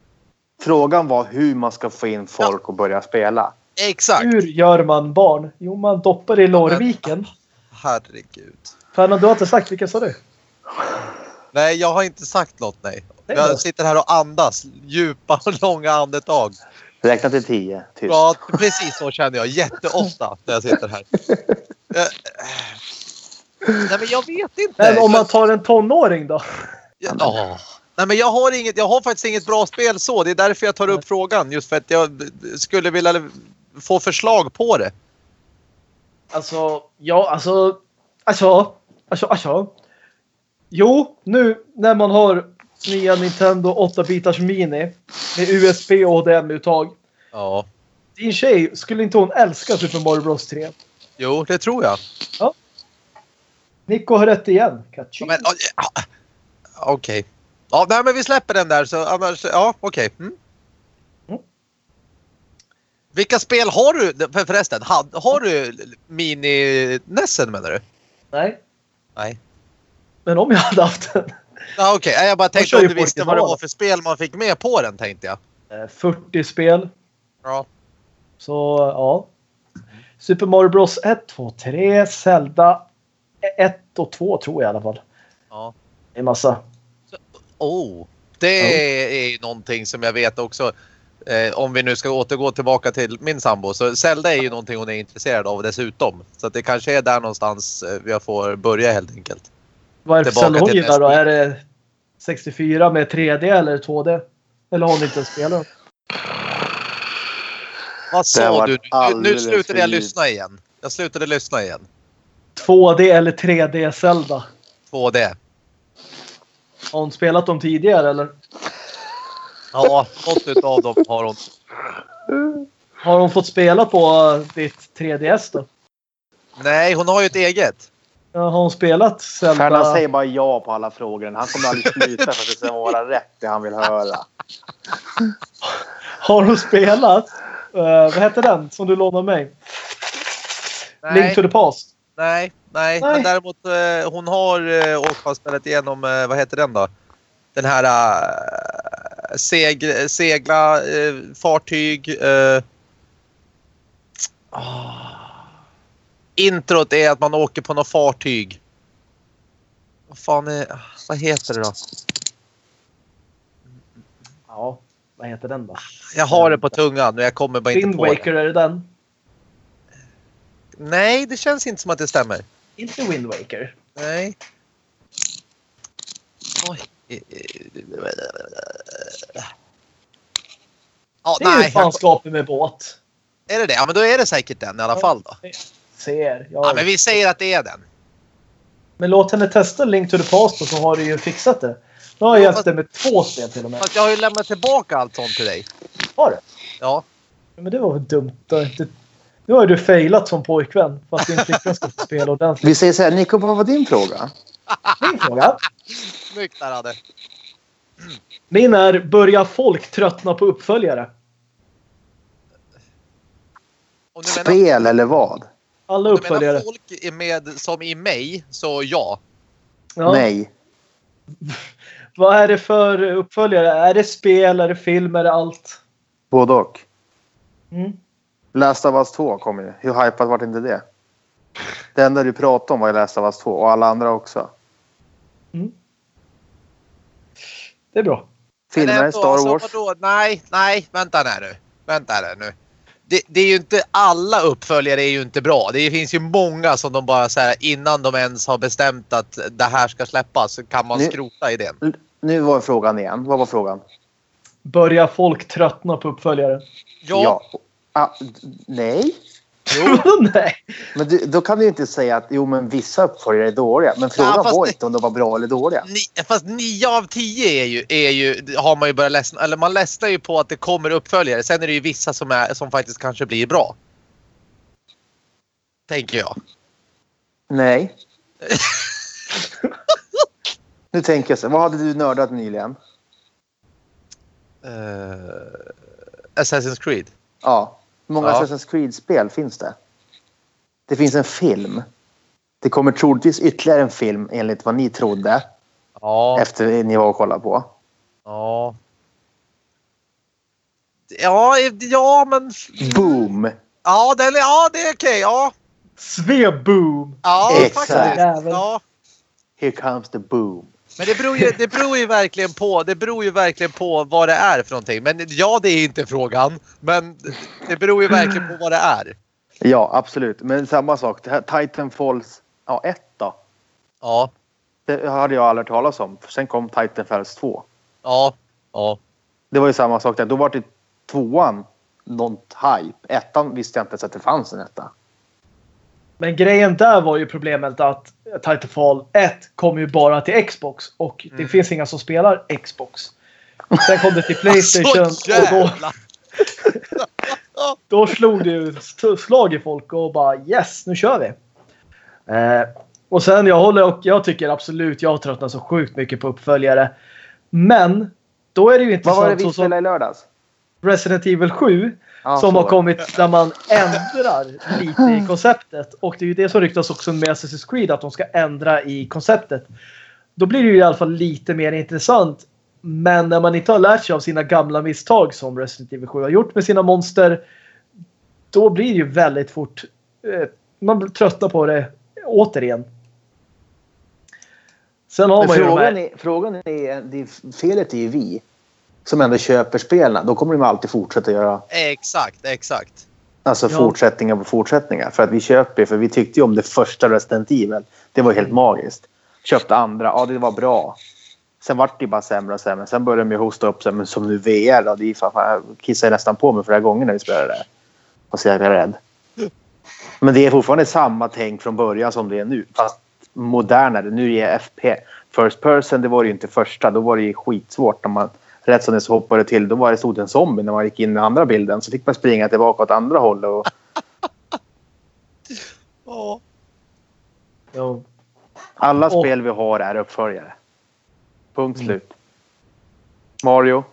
Frågan var hur man ska få in folk att börja spela. exakt. Hur gör man barn? Jo, man doppar i lårviken. Herregud. Fan, du har inte sagt vilka sa du? Nej, jag har inte sagt något nej. Jag sitter här och andas djupa och långa andetag. Räkna till tio. Tyst. Ja, precis så känner jag jätteofta när jag sitter här. Eh, Nej, men jag vet inte. Men om man tar en tonåring då? Ja, ja. Nej, men jag har, inget, jag har faktiskt inget bra spel så. Det är därför jag tar upp frågan. Just för att jag skulle vilja få förslag på det. Alltså, ja, alltså, alltså, alltså, alltså. Jo, nu när man har nya Nintendo 8-bitars mini med USB och HDMI-uttag. Ja. Din tjej, skulle inte hon älska Super Mario Bros 3? Jo, det tror jag. Nico har rätt igen. Kaching. Men, ja, ja. Okej. Ja, nej, men vi släpper den där. Så annars, ja, okej. Mm. Mm. Vilka spel har du för- förresten? Har, har du mini-Nessen menar du? Nej, Nej. men om jag hade haft den. Ja, Okej, jag bara tänkte ju du visste vad det var för spel man fick med på den tänkte jag. Eh, 40 spel. Ja. Så ja. Super Mario Bros 1, 2, 3, Zelda 1 och 2 tror jag i alla fall. ja. Är massa. Oh, det är ju någonting som jag vet också. Eh, om vi nu ska återgå tillbaka till min sambo. Så Zelda är ju någonting hon är intresserad av dessutom. Så att det kanske är där någonstans eh, jag får börja helt enkelt. Vad är det för gillar då? Är det 64 med 3D eller 2D? Eller har hon inte ens spelat? Vad sa du? Nu, nu slutade jag lyssna igen. Jag slutade lyssna igen. 2D eller 3D Zelda? 2D. Har hon spelat dem tidigare eller? Ja, något utav dem har hon. Har hon fått spela på ditt 3DS då? Nej, hon har ju ett eget. Ja, Har hon spelat Zelda? säger bara ja på alla frågor. Han kommer aldrig sluta för att det vara rätt det han vill höra. Har hon spelat? Uh, vad heter den som du lånade mig? Link to the past. Nej, nej, Nej. men däremot eh, hon har eh, åkt och spelat igenom, eh, vad heter den då? Den här eh, seg, segla eh, fartyg. Eh, ah. Introt är att man åker på något fartyg. Vad fan är, vad heter det då? Ja, vad heter den då? Jag har det på tungan men jag kommer bara inte Wind på det. Waker, är det den? Nej, det känns inte som att det stämmer. Inte Wind Waker. Nej. Oj. Ja, Det är ju nej. fanskapet med båt. Är det det? Ja, men då är det säkert den i alla fall då. Ser. Ja, Ja, men vi säger att det är den. Men låt henne testa Link to the Past och så har du ju fixat det. Nu har jag Ja, hjälpt dig med två spel till och med. Fast jag har ju lämnat tillbaka allt sånt till dig. Har du? Ja. Men det var väl dumt. Nu har ju du failat som pojkvän för att din flickvän ska spela ordentligt. Vi säger så här, Nico, vad var din fråga? Min fråga. Snyggt där hade. Min är, börjar folk tröttna på uppföljare? Menar, Spel eller vad? Alla om du menar uppföljare. folk är med som i mig, så ja. Ja. Nej. Vad är det för uppföljare? Är det spel? Är det film? Är det allt? Både och. Mm. Last of Us 2 kommer ju. Hur hypat var inte det? Det enda du pratade om var ju Last of Us 2 och alla andra också. Det är bra. Filmer, Star alltså, Wars. vadå? Nej, nej, vänta här nu. Vänta här nu. Det, det är ju inte alla uppföljare är ju inte bra. Det finns ju många som de bara så här innan de ens har bestämt att det här ska släppas så kan man Nu- skrota idén. Nu var frågan igen. Vad var frågan? Börjar folk tröttna på uppföljare? Ja, Ah, d- nej. Nej. Men du, då kan du inte säga att jo, men vissa uppföljare är dåliga. Men frågan fast var inte om de var bra eller dåliga. ni, fast nio av tio är ju, är ju, har man ju börjat ledsna, eller man ledsnar ju på att det kommer uppföljare. Sen är det ju vissa som, är, som faktiskt kanske blir bra. Tänker jag. Nej. nu tänker jag så Vad hade du nördat nyligen? Uh, Assassin's Creed. Ja. Hur många Ja. Assassin's Creed-spel finns det? Det finns en film. Det kommer troligtvis ytterligare en film enligt vad ni trodde Ja. efter ni var och kollade på. Ja. Ja, ja men... Boom! Ja, den, är- ja det är okej. Ja. Sveboom! Ja, Exakt. faktiskt. Ja. Here comes the boom. Men det beror, ju, det beror ju verkligen på. Det beror ju verkligen på vad det är för någonting. Men ja, det är inte frågan. Men det beror ju verkligen på vad det är. Ja, absolut. Men samma sak. Titanfalls ja, 1 då. Ja, Det hade jag aldrig talas om. Sen kom Titanfalls 2. ja, ja. Det var ju samma sak där. Då var det tvåan något hype. Ettan visste jag inte ens att det fanns en etta. Men grejen där var ju problemet att Titanfall 1 kom ju bara till Xbox och det Mm. finns inga som spelar Xbox. Sen kom det till Playstation Så och då, då slog det ju slag i folk och bara yes, nu kör vi. Eh, och sen jag håller och jag tycker absolut jag har tröttnat så sjukt mycket på uppföljare. Men då är det ju Vad var det vi spelade i lördags? Resident Evil 7 Ja, som har kommit där man ändrar lite i konceptet. Och det är ju det som ryktas också med Assassin's Creed att de ska ändra i konceptet. Då blir det ju i alla fall lite mer intressant. Men när man inte har lärt sig av sina gamla misstag som Resident Evil 7 har gjort med sina monster. Då blir det ju väldigt fort. Eh, man tröttnar på det återigen. Sen har man ju de frågan, här, är, frågan är, det är, felet är ju vi som ändå köper spelen. Då kommer de alltid fortsätta göra Exakt, exakt. alltså, Ja. fortsättningar på fortsättningar. För att vi köper för vi tyckte ju om det första Resident Evil. Det var helt magiskt. Köpte andra, ja det var bra. Sen vart det bara sämre och sämre. Sen började de ju hosta upp sig, men som nu VR då. Det är fan, fan, jag kissade nästan på mig flera gånger när vi spelade det. Och så jävla rädd. Men det är fortfarande samma tänk från början som det är nu. Fast modernare. Nu är det FP. First person, det var det ju inte första. Då var det ju skitsvårt. När man, rätt som det så hoppade till. Då var det stod en zombie när man gick in i andra bilden. Så fick man springa tillbaka åt andra hållet. Och, Ja. Jo. alla Och- spel vi har är uppföljare. Punkt slut. Mario.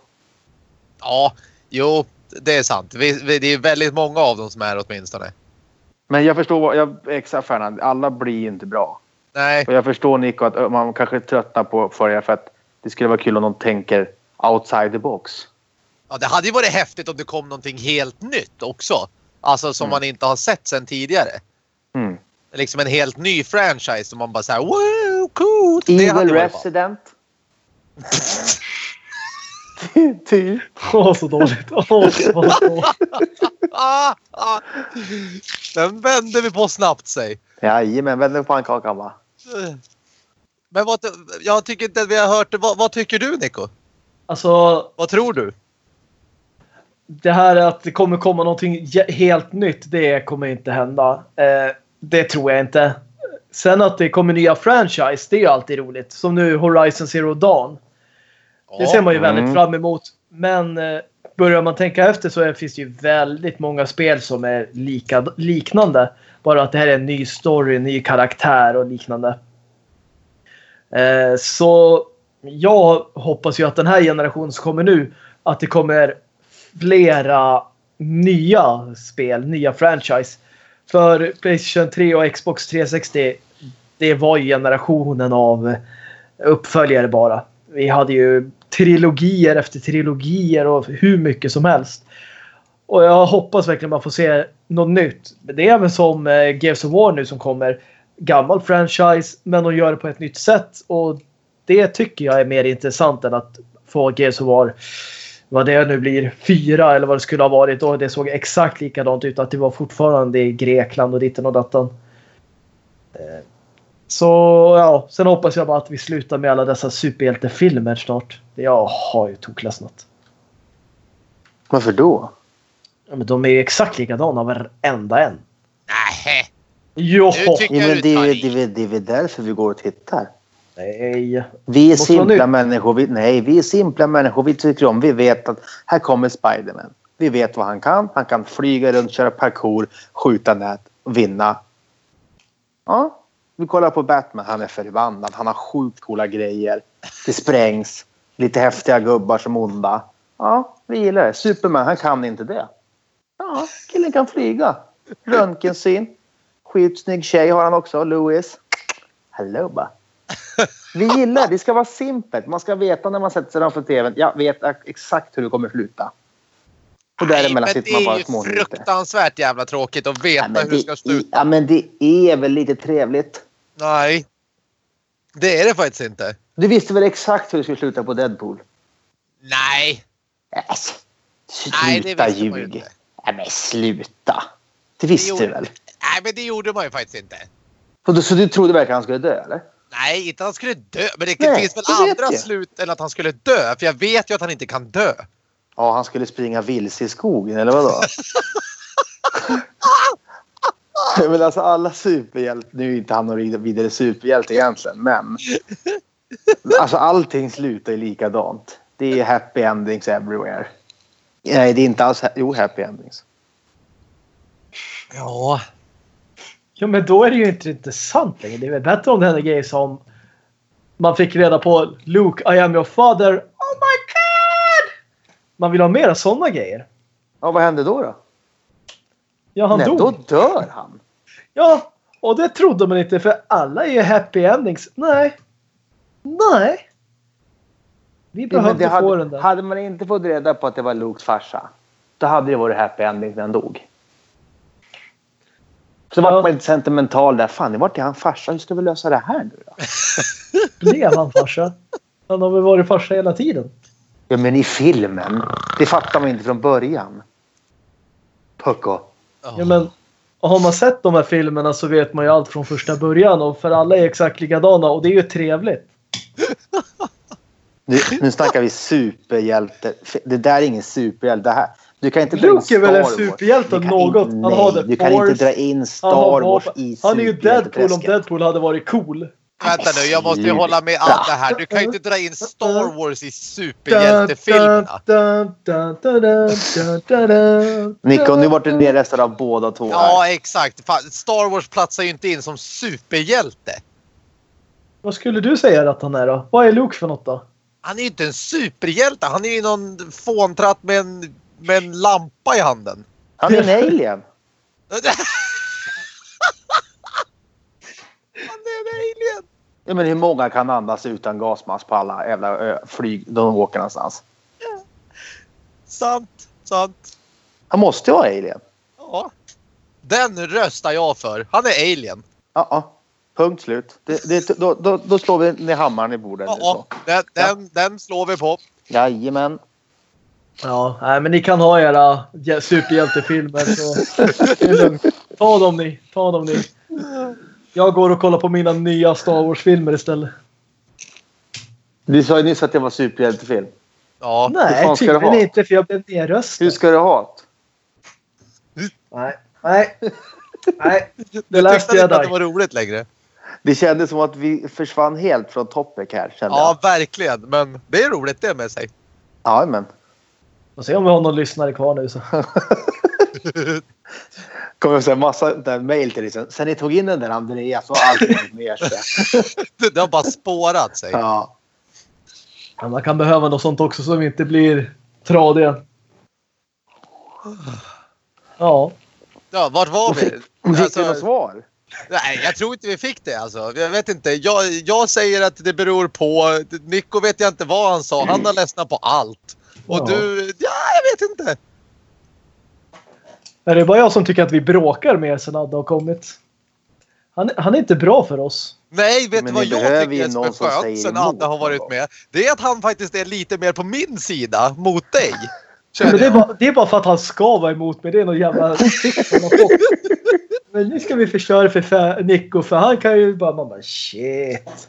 Ja, jo, det är sant. Vi, vi, det är väldigt många av dem som är åtminstone. Men jag förstår, jag, exakt Ferdinand, alla blir inte bra. Nej, Och jag förstår Nico att ö, man kanske tröttnar på uppföljare för att det skulle vara kul om någon tänker outside the box. ja, det hade ju varit häftigt om det kom någonting helt nytt också. Alltså som Mm. man inte har sett sedan tidigare. Mm. Liksom en helt ny franchise som man bara såhär wow, coolt. Evil. Resident. typ. Åh, så dåligt. Åh, så dåligt. Ah, ah. Den vände vi på snabbt säg. Jajamän, vänd på pannkakan va? Men vad, jag tycker inte att vi har hört det. Vad, vad tycker du Nico? Alltså, Vad tror du? det här att det kommer komma någonting helt nytt, det kommer inte hända. Eh, det tror jag inte. Sen att det kommer nya franchise, det är ju alltid roligt. Som nu Horizon Zero Dawn. Det ser man ju väldigt Mm. fram emot. Men eh, börjar man tänka efter så finns det ju väldigt många spel som är lika, liknande. Bara att det här är en ny story, en ny karaktär och liknande. Eh, så jag hoppas ju att den här generationen som kommer nu, att det kommer flera nya spel, nya franchise. För Playstation 3 och Xbox 360, det var ju generationen av uppföljare bara. Vi hade ju trilogier efter trilogier och hur mycket som helst. Och jag hoppas verkligen man får se något nytt. Det är även som eh, Gears of War nu som kommer. Gammal franchise men de gör det på ett nytt sätt. Och det tycker jag är mer intressant än att få Gears of War vad det nu blir, fyra eller vad det skulle ha varit. Och det såg exakt likadant ut. Att det var fortfarande i Grekland och ditten och datten. Eh, Så ja, sen hoppas jag bara att vi slutar med alla dessa superhjältefilmer snart. Jag har ju tokledsnat. Varför då? Ja, men de är ju exakt likadana varenda en. Nej. Jo! Nu tycker- Ja, men det, är, tar i. det, är, väl- det är väl därför vi går och tittar. Nej. Vi är simpla människor. Vi, nej, vi är simpla människor. Vi tycker om. Vi vet att här kommer Spiderman. Vi vet vad han kan. Han kan flyga runt, köra parkour, skjuta nät och vinna. Ja, vi kollar på Batman. Han är förbannad. Han har sjukt coola grejer. Det sprängs. Lite häftiga gubbar som onda. Ja, vi gillar det. Superman, han kan inte det. Ja, killen kan flyga. Röntgensyn. Skitsnygg tjej har han också, Louis. Hello, ba. Vi gillar det. ska vara simpelt. Man ska veta när man sätter sig framför tvn. Jag vet exakt hur det kommer sluta. Och däremellan Nej, sitter man det bara är ju smånjuter. fruktansvärt jävla tråkigt att veta men hur det det, ska är- sluta. ja, men det är väl lite trevligt. Nej. Det är det faktiskt inte. Du visste väl exakt hur det skulle sluta på Deadpool? Nej. Alltså, Nej, det sluta visste man ju ljug. inte. Ja, men sluta. Det visste gjorde- du väl? Nej, men det gjorde man ju faktiskt inte. Så du, så du trodde verkligen han skulle dö, eller? Nej, inte att han skulle dö. Men det Nej, finns väl andra jag. slut än att han skulle dö. För jag vet ju att han inte kan dö. Ja, han skulle springa vilse i skogen, eller vadå? men alltså alla superhjältar, nu är inte han någon vidare superhjälte egentligen, men alltså allting slutar ju likadant. Det är happy endings everywhere. Nej, det är inte alls, jo happy endings. Ja. Ja, men då är det ju inte intressant längre. Det är väl bättre om det händer grejer som man fick reda på Luke, I am your father. Oh my god! Man vill ha mera sådana grejer. Ja, vad hände då? då? Ja, han Nej, dog. då dör han. Ja, och det trodde man inte för alla är ju happy endings. Nej. Nej. Vi behövde få den hade, där. hade man inte fått reda på att det var Lukes farsa, då hade det varit happy ending när han dog. Så Ja. vart man inte sentimental där. Fan, vart är han farsa? Hur ska vi lösa det här nu då? Blev han farsa? Han har väl varit farsa hela tiden. Ja, men i filmen. Det fattar man inte från början. Pucko. Ja, men har man sett de här filmerna så vet man ju allt från första början och för alla är exakt likadana och det är ju trevligt. Nu, nu snackar vi superhjälte. Det där är ingen superhjälte. Det här, du kan inte dra in Luke är väl en Star Wars. superhjälte kan något. in- Han har Du kan inte dra in Han, Star har Wars i han är ju Deadpool om. Deadpool hade varit cool. Vänta nu, jag måste ju Sluta. hålla med allt det här. Du kan ju inte dra in Star Wars i superhjältefilmerna. Nico, nu vart du nerröstad av båda två. här. Ja, exakt. Star Wars platsar ju inte in som superhjälte. Vad skulle du säga att han är då? Vad är Luke för något då? Han är ju inte en superhjälte. Han är ju någon fåntratt med en, med en lampa i handen. Han är en alien. Han är en alien. Ja, men hur många kan andas utan gasmask på alla jävla ö, flyg de åker någonstans? Sant, sant. Han måste ju vara alien. Ja. Den röstar jag för. Han är alien. Ja, ja. Punkt slut. Det, det, då, då, då slår vi ner hammaren i bordet. Ja, nu, ja. så. Den, den, den slår vi på. Jajamän. Ja, nej, men ni kan ha era jä- superhjältefilmer. Så det är lugnt. Ta dem ni. Ta dem ni. Jag går och kollar på mina nya Star Wars-filmer istället. Du sa ju nyss att det var superhjältefilm. Ja. Nej, det tydligen inte för jag blev nerröstad. Hur ska du ha det? Nej. Nej. Nej. Du Last tyckte inte att det var roligt längre. Det kändes som att vi försvann helt från topic här. Kände Ja, jag. verkligen. Men det är roligt det med sig. ja, men. Får se om vi har någon lyssnare kvar nu. Så. kommer så här massa där mail till dig sen. Sen ni tog in den där Andreas och allt mer så. Det har bara spårat sig. Ja. Ja, man kan behöva något sånt också så vi inte blir tradiga. Ja. Ja, vart var vi? Fick vi Alltså, något svar? nej, jag tror inte vi fick det alltså. Jag vet inte. Jag, jag säger att det beror på. Nico vet jag inte vad han sa. Han har ledsnat på allt. Och Ja. du, jag vet inte. Är det bara jag som tycker att vi bråkar mer sen Adde har kommit? Han, han är inte bra för oss. Nej, vet du vad jag tycker är som är skönt sen Adde har varit med? Det är att han faktiskt är lite mer på min sida mot dig. Men det, är bara, det är bara för att han ska vara emot mig. Det är någon jävla tips han har fått. Men nu ska vi förstöra för Nico för han kan ju bara... Man bara shit.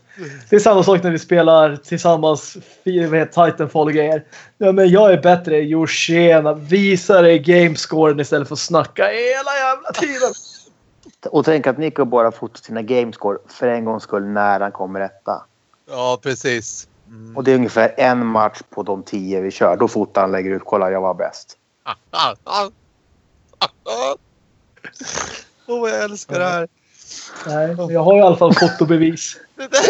Det är samma sak när vi spelar tillsammans heter Titanfall och grejer. Ja, men jag är bättre. Jo tjena. Visa dig gamescoren istället för att snacka hela jävla tiden. Och tänk att Nico bara fotar sina gamescore för en gångs skull när han kommer etta. Ja, precis. Mm. Och det är ungefär en match på de tio vi kör. Då fotar han lägger ut kolla jag var bäst. Ah, ah, ah, ah, ah. Åh, vad jag älskar det här. Nej, men jag har i alla fall fotobevis.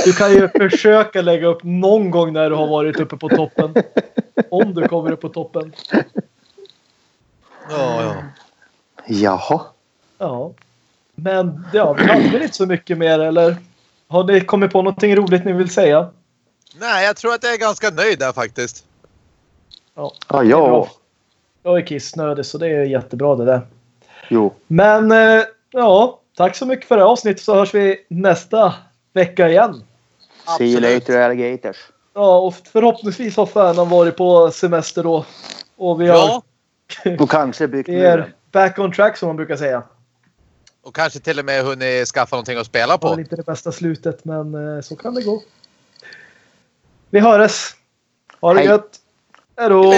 Du kan ju försöka lägga upp någon gång när du har varit uppe på toppen. Om du kommer upp på toppen. Ja, ja. Jaha. Ja. Men ja, vi hade väl inte så mycket mer eller? Har ni kommit på någonting roligt ni vill säga? Nej, jag tror att jag är ganska nöjd där faktiskt. Ja, Det är ja. Jag är kissnödig så det är jättebra det där. Jo. Men eh, ja, tack så mycket för det här avsnittet så hörs vi nästa vecka igen. See you later alligators. Ja, och förhoppningsvis har fanen varit på semester då. Och vi har Ja, Och kanske byggt vi är back on track som man brukar säga. och kanske till och med hunnit skaffa någonting att spela Det på. väl inte det bästa slutet, men eh, så kan det gå. Vi hörs. Ha det Hej. gött. Hej då.